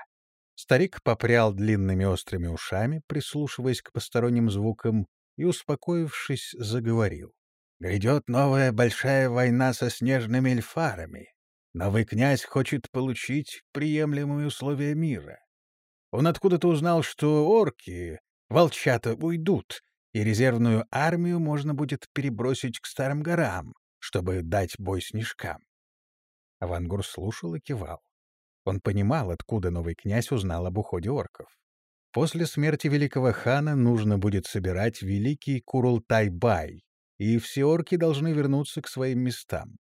Старик попрял длинными острыми ушами, прислушиваясь к посторонним звукам, и, успокоившись, заговорил. «Грядет новая большая война со снежными эльфарами. Новый князь хочет получить приемлемые условия мира. Он откуда-то узнал, что орки, волчата, уйдут, и резервную армию можно будет перебросить к старым горам, чтобы дать бой снежкам. Авангур слушал и кивал. Он понимал, откуда новый князь узнал об уходе орков. После смерти великого хана нужно будет собирать великий Курултай-бай, и все орки должны вернуться к своим местам.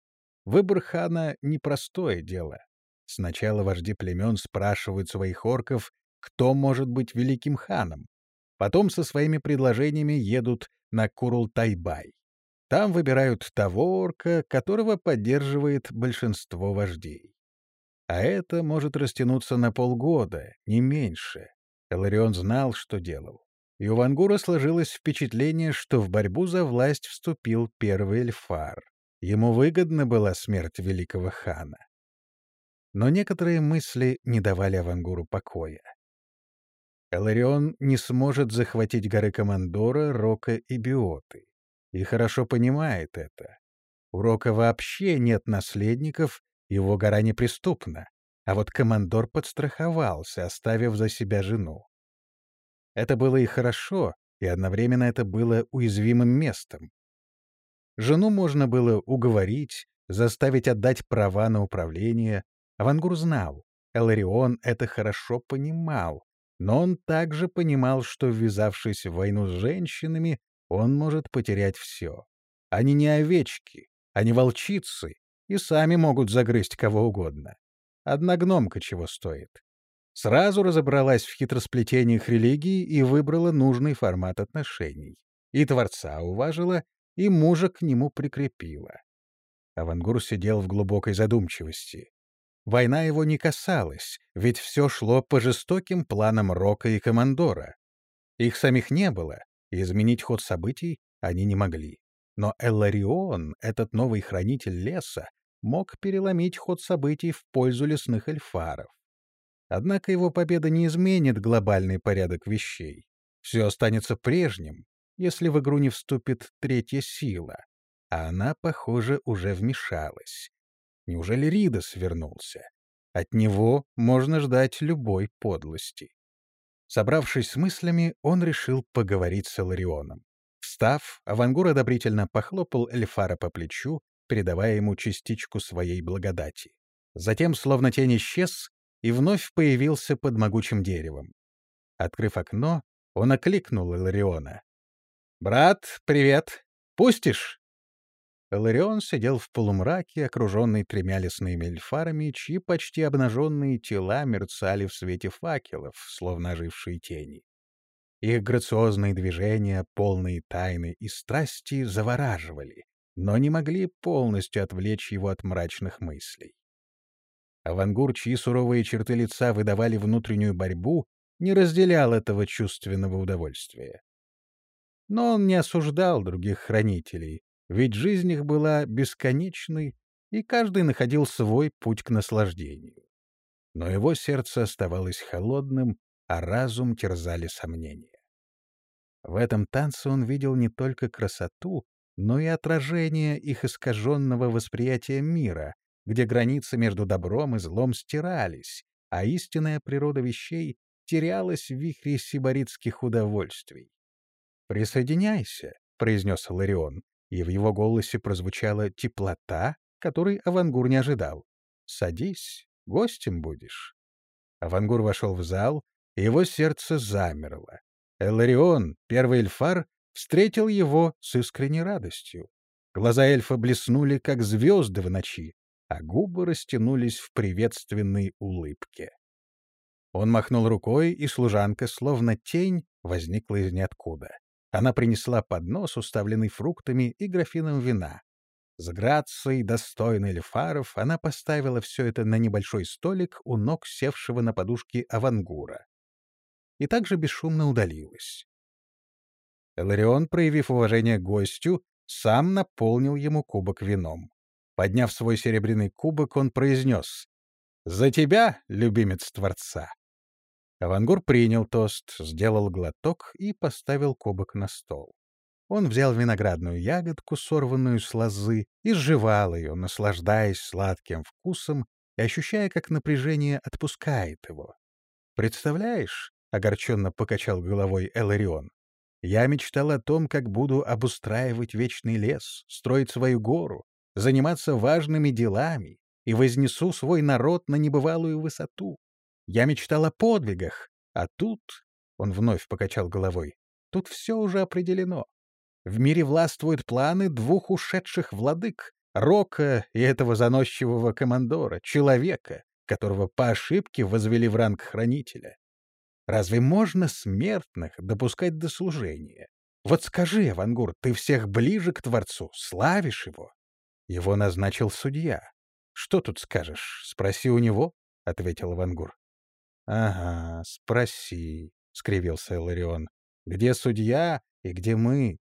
Выбор хана — непростое дело. Сначала вожди племен спрашивают своих орков, кто может быть великим ханом. Потом со своими предложениями едут на Курултай-бай. Там выбирают того орка, которого поддерживает большинство вождей. А это может растянуться на полгода, не меньше. Эларион знал, что делал. И у Вангура сложилось впечатление, что в борьбу за власть вступил первый эльфар. Ему выгодна была смерть великого хана. Но некоторые мысли не давали Авангуру покоя. Эларион не сможет захватить горы Командора, Рока и Биоты. И хорошо понимает это. У Рока вообще нет наследников, его гора неприступна, а вот командор подстраховался, оставив за себя жену. Это было и хорошо, и одновременно это было уязвимым местом. Жену можно было уговорить, заставить отдать права на управление. Авангур знал, Эларион это хорошо понимал, но он также понимал, что, ввязавшись в войну с женщинами, он может потерять все. Они не овечки, они волчицы, и сами могут загрызть кого угодно. Одна гномка чего стоит. Сразу разобралась в хитросплетениях религии и выбрала нужный формат отношений. И Творца уважила, и мужа к нему прикрепила. Авангур сидел в глубокой задумчивости. Война его не касалась, ведь все шло по жестоким планам Рока и Командора. Их самих не было, и изменить ход событий они не могли. Но Элларион, этот новый хранитель леса, мог переломить ход событий в пользу лесных эльфаров. Однако его победа не изменит глобальный порядок вещей. Все останется прежним, если в игру не вступит третья сила. А она, похоже, уже вмешалась. Неужели Ридос вернулся? От него можно ждать любой подлости. Собравшись с мыслями, он решил поговорить с Эларионом. Встав, Авангур одобрительно похлопал Эльфара по плечу, передавая ему частичку своей благодати. Затем, словно тень исчез, и вновь появился под могучим деревом. Открыв окно, он окликнул Илариона. «Брат, привет! Пустишь?» Эларион сидел в полумраке, окруженный тремя лесными эльфарами, чьи почти обнаженные тела мерцали в свете факелов, словно ожившие тени. Их грациозные движения, полные тайны и страсти, завораживали, но не могли полностью отвлечь его от мрачных мыслей. Авангур, чьи суровые черты лица выдавали внутреннюю борьбу, не разделял этого чувственного удовольствия. Но он не осуждал других хранителей, ведь жизнь их была бесконечной, и каждый находил свой путь к наслаждению. Но его сердце оставалось холодным, а разум терзали сомнения. В этом танце он видел не только красоту, но и отражение их искаженного восприятия мира, где границы между добром и злом стирались, а истинная природа вещей терялась в вихре сибаритских удовольствий. «Присоединяйся», — произнес Ларион, и в его голосе прозвучала теплота, которой Авангур не ожидал. «Садись, гостем будешь». Авангур вошел в зал, и его сердце замерло. Эларион, первый эльфар, встретил его с искренней радостью. Глаза эльфа блеснули, как звезды в ночи, а губы растянулись в приветственной улыбке. Он махнул рукой, и служанка, словно тень, возникла из ниоткуда. Она принесла поднос, уставленный фруктами и графином вина. С грацией, достойной Лефаров, она поставила все это на небольшой столик у ног севшего на подушке авангура. И также бесшумно удалилась. Эларион, проявив уважение гостю, сам наполнил ему кубок вином. Подняв свой серебряный кубок, он произнес «За тебя, любимец Творца!» Авангур принял тост, сделал глоток и поставил кубок на стол. Он взял виноградную ягодку, сорванную с лозы, и сживал ее, наслаждаясь сладким вкусом и ощущая, как напряжение отпускает его. «Представляешь?» — огорченно покачал головой Эларион. «Я мечтал о том, как буду обустраивать вечный лес, строить свою гору, заниматься важными делами и вознесу свой народ на небывалую высоту. Я мечтал о подвигах, а тут...» — он вновь покачал головой. «Тут все уже определено. В мире властвуют планы двух ушедших владык — Рока и этого заносчивого командора, человека, которого по ошибке возвели в ранг хранителя. Разве можно смертных допускать до служения? Вот скажи, Авангур, ты всех ближе к Творцу, славишь его. Его назначил судья. Что тут скажешь? Спроси у него, — ответил Авангур. — Ага, спроси, — скривился Эларион. — Где судья и где мы?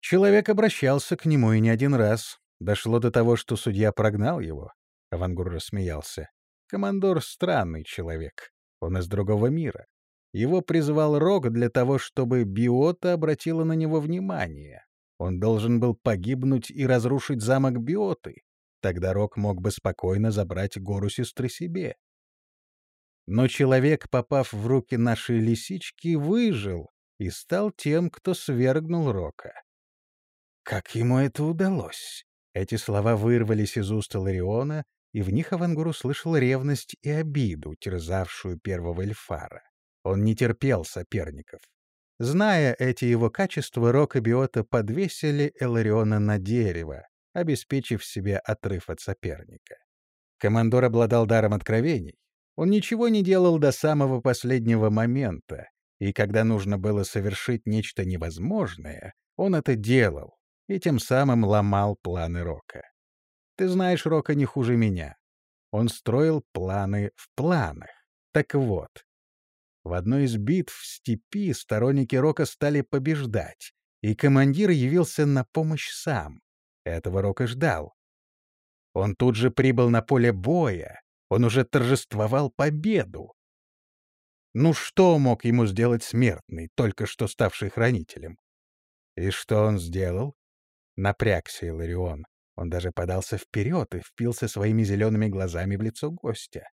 Человек обращался к нему и не один раз. Дошло до того, что судья прогнал его. Авангур рассмеялся. Командор — странный человек. Он из другого мира. Его призвал Рок для того, чтобы Биота обратила на него внимание. Он должен был погибнуть и разрушить замок Биоты. Тогда Рок мог бы спокойно забрать гору сестры себе. Но человек, попав в руки нашей лисички, выжил и стал тем, кто свергнул Рока. Как ему это удалось? Эти слова вырвались из уст Лариона, и в них Авангур услышал ревность и обиду, терзавшую первого эльфара. Он не терпел соперников. Зная эти его качества, Рок и Биота подвесили Элариона на дерево, обеспечив себе отрыв от соперника. Командор обладал даром откровений. Он ничего не делал до самого последнего момента, и когда нужно было совершить нечто невозможное, он это делал, и тем самым ломал планы Рока. Ты знаешь Рока не хуже меня. Он строил планы в планах. Так вот, в одной из битв в степи сторонники Рока стали побеждать, и командир явился на помощь сам. Этого Рока ждал. Он тут же прибыл на поле боя, он уже торжествовал победу. Ну что мог ему сделать смертный, только что ставший хранителем? И что он сделал? Напрягся Иларион. Он даже подался вперед и впился своими зелеными глазами в лицо гостя.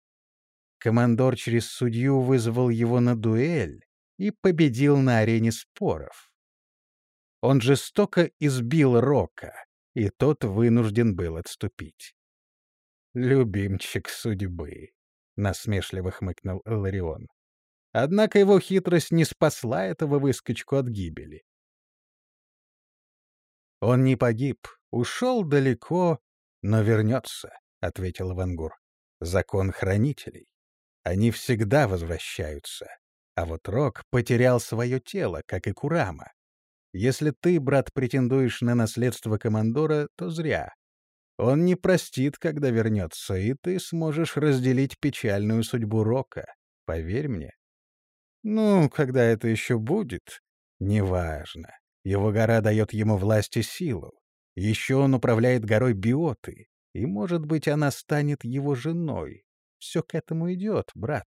Командор через судью вызвал его на дуэль и победил на арене споров. Он жестоко избил Рока, и тот вынужден был отступить. «Любимчик судьбы», — насмешливо хмыкнул Эларион. Однако его хитрость не спасла этого выскочку от гибели. «Он не погиб, ушел далеко, но вернется», — ответил Вангур. «Закон хранителей. Они всегда возвращаются. А вот Рок потерял свое тело, как и Курама. Если ты, брат, претендуешь на наследство командора, то зря. Он не простит, когда вернется, и ты сможешь разделить печальную судьбу Рока. Поверь мне. Ну, когда это еще будет, неважно. Его гора дает ему власть и силу. Еще он управляет горой Биоты, и, может быть, она станет его женой. Все к этому идет, брат.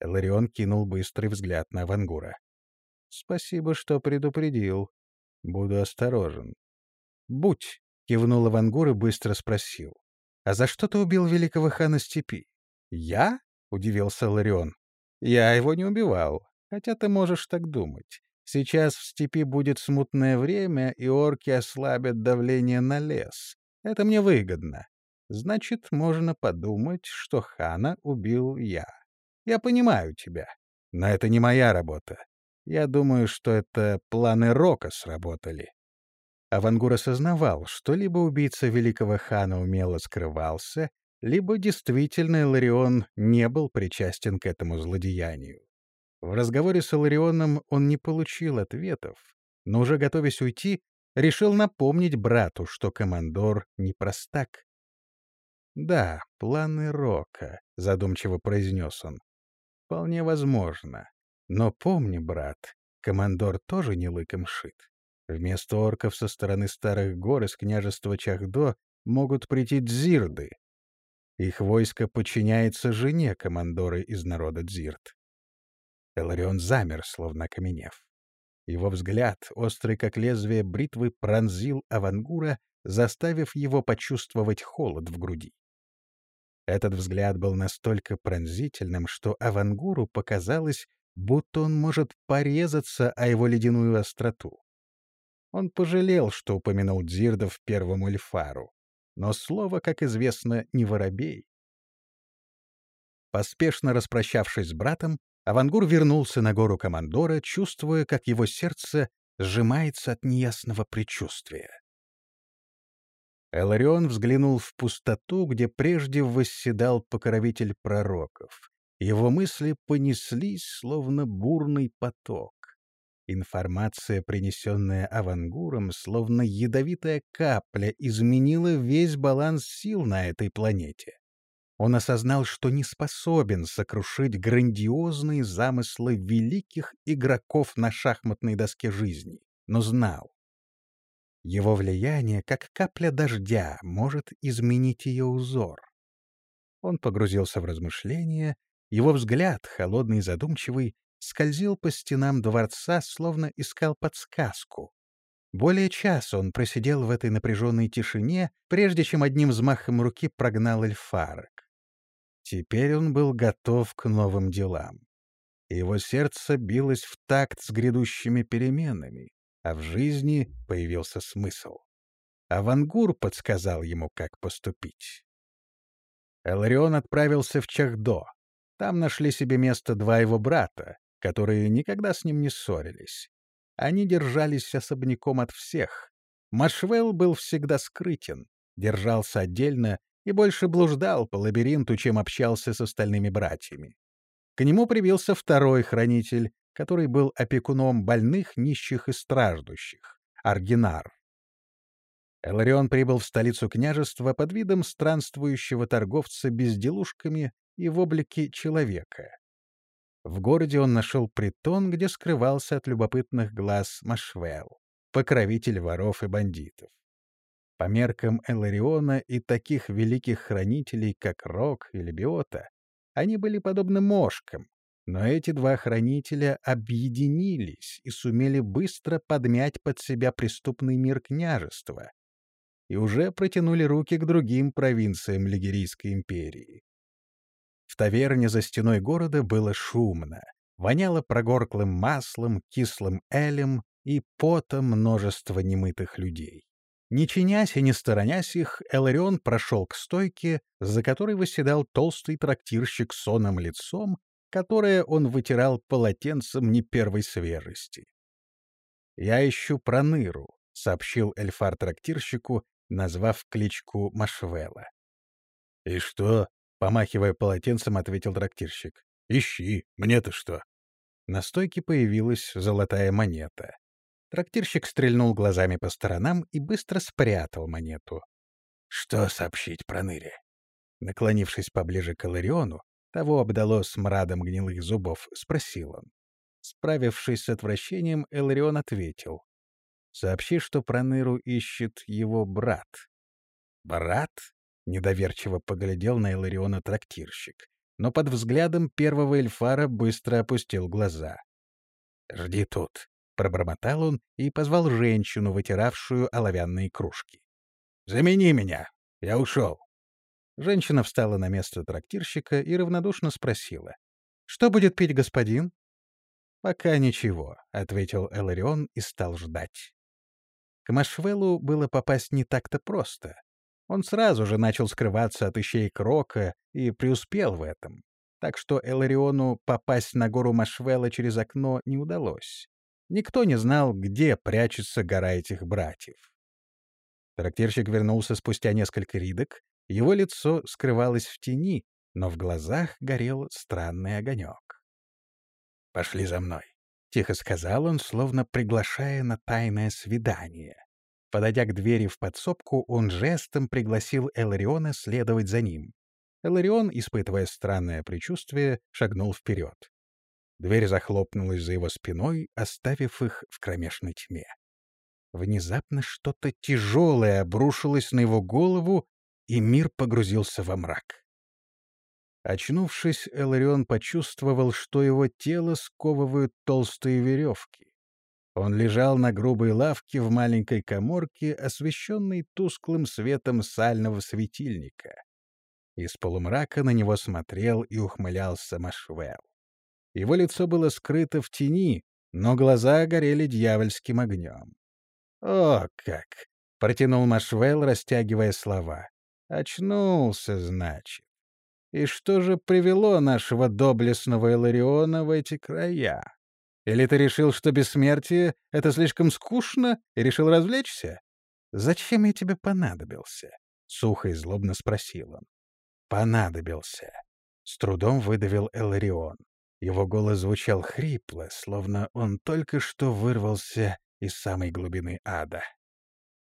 Эларион кинул быстрый взгляд на Вангура. — Спасибо, что предупредил. Буду осторожен. — Будь, — кивнул Авангур и быстро спросил. — А за что ты убил великого хана степи? — Я? — удивился Ларион. — Я его не убивал, хотя ты можешь так думать. Сейчас в степи будет смутное время, и орки ослабят давление на лес. Это мне выгодно. Значит, можно подумать, что хана убил я. Я понимаю тебя, но это не моя работа. Я думаю, что это планы Рока сработали. Авангур осознавал, что либо убийца великого хана умело скрывался, либо действительно Эларион не был причастен к этому злодеянию. В разговоре с Иларионом он не получил ответов, но уже готовясь уйти, решил напомнить брату, что командор не простак. «Да, планы Рока», — задумчиво произнес он. «Вполне возможно. Но помни, брат, командор тоже не лыком шит. Вместо орков со стороны старых гор из княжества Чахдо могут прийти дзирды. Их войско подчиняется жене командора из народа дзирд. Эларион замер, словно окаменев. Его взгляд, острый как лезвие бритвы, пронзил Авангура, заставив его почувствовать холод в груди. Этот взгляд был настолько пронзительным, что Авангуру показалось, будто он может порезаться о его ледяную остроту. Он пожалел, что упомянул Дзирдов первому Эльфару. Но слово, как известно, не воробей. Поспешно распрощавшись с братом, Авангур вернулся на гору Командора, чувствуя, как его сердце сжимается от неясного предчувствия. Эларион взглянул в пустоту, где прежде восседал покровитель пророков. Его мысли понеслись, словно бурный поток. Информация, принесенная Авангуром, словно ядовитая капля, изменила весь баланс сил на этой планете. Он осознал, что не способен сокрушить грандиозные замыслы великих игроков на шахматной доске жизни, но знал. Его влияние, как капля дождя, может изменить ее узор. Он погрузился в размышления, его взгляд, холодный и задумчивый, скользил по стенам дворца, словно искал подсказку. Более часа он просидел в этой напряженной тишине, прежде чем одним взмахом руки прогнал эльфарок. Теперь он был готов к новым делам. Его сердце билось в такт с грядущими переменами, а в жизни появился смысл. Авангур подсказал ему, как поступить. Эларион отправился в Чахдо. Там нашли себе место два его брата, которые никогда с ним не ссорились. Они держались особняком от всех. Машвелл был всегда скрытен, держался отдельно и больше блуждал по лабиринту, чем общался с остальными братьями. К нему привился второй хранитель, который был опекуном больных, нищих и страждущих — Аргинар. Эларион прибыл в столицу княжества под видом странствующего торговца безделушками и в облике человека. В городе он нашел притон, где скрывался от любопытных глаз Машвел, покровитель воров и бандитов. По меркам Элариона и таких великих хранителей, как Рок или Биота, они были подобны мошкам, но эти два хранителя объединились и сумели быстро подмять под себя преступный мир княжества и уже протянули руки к другим провинциям Лигерийской империи. В таверне за стеной города было шумно, воняло прогорклым маслом, кислым элем и потом множество немытых людей. Не чинясь и не сторонясь их, Эларион прошел к стойке, за которой восседал толстый трактирщик с сонным лицом, которое он вытирал полотенцем не первой свежести. «Я ищу Проныру», — сообщил Эльфар трактирщику, назвав кличку Машвела. «И что?» — помахивая полотенцем, ответил трактирщик. «Ищи, мне-то что?» На стойке появилась золотая монета. Трактирщик стрельнул глазами по сторонам и быстро спрятал монету. «Что сообщить про ныре?» Наклонившись поближе к Алариону, того обдало смрадом гнилых зубов, спросил он. Справившись с отвращением, Эларион ответил. «Сообщи, что Проныру ищет его брат». «Брат?» — недоверчиво поглядел на Элариона трактирщик, но под взглядом первого эльфара быстро опустил глаза. «Жди тут», Пробормотал он и позвал женщину, вытиравшую оловянные кружки. «Замени меня! Я ушел!» Женщина встала на место трактирщика и равнодушно спросила. «Что будет пить господин?» «Пока ничего», — ответил Эларион и стал ждать. К Машвеллу было попасть не так-то просто. Он сразу же начал скрываться от ищей Крока и преуспел в этом. Так что Элариону попасть на гору Машвелла через окно не удалось. Никто не знал, где прячется гора этих братьев. Трактирщик вернулся спустя несколько ридок, Его лицо скрывалось в тени, но в глазах горел странный огонек. «Пошли за мной», — тихо сказал он, словно приглашая на тайное свидание. Подойдя к двери в подсобку, он жестом пригласил Элариона следовать за ним. Эларион, испытывая странное предчувствие, шагнул вперед. Дверь захлопнулась за его спиной, оставив их в кромешной тьме. Внезапно что-то тяжелое обрушилось на его голову, и мир погрузился во мрак. Очнувшись, Эларион почувствовал, что его тело сковывают толстые веревки. Он лежал на грубой лавке в маленькой коморке, освещенной тусклым светом сального светильника. Из полумрака на него смотрел и ухмылялся Машвелл. Его лицо было скрыто в тени, но глаза горели дьявольским огнем. «О, как!» — протянул Машвелл, растягивая слова. «Очнулся, значит. И что же привело нашего доблестного Илариона в эти края? Или ты решил, что бессмертие — это слишком скучно, и решил развлечься? Зачем я тебе понадобился?» — сухо и злобно спросил он. «Понадобился». С трудом выдавил Эларион. Его голос звучал хрипло, словно он только что вырвался из самой глубины ада.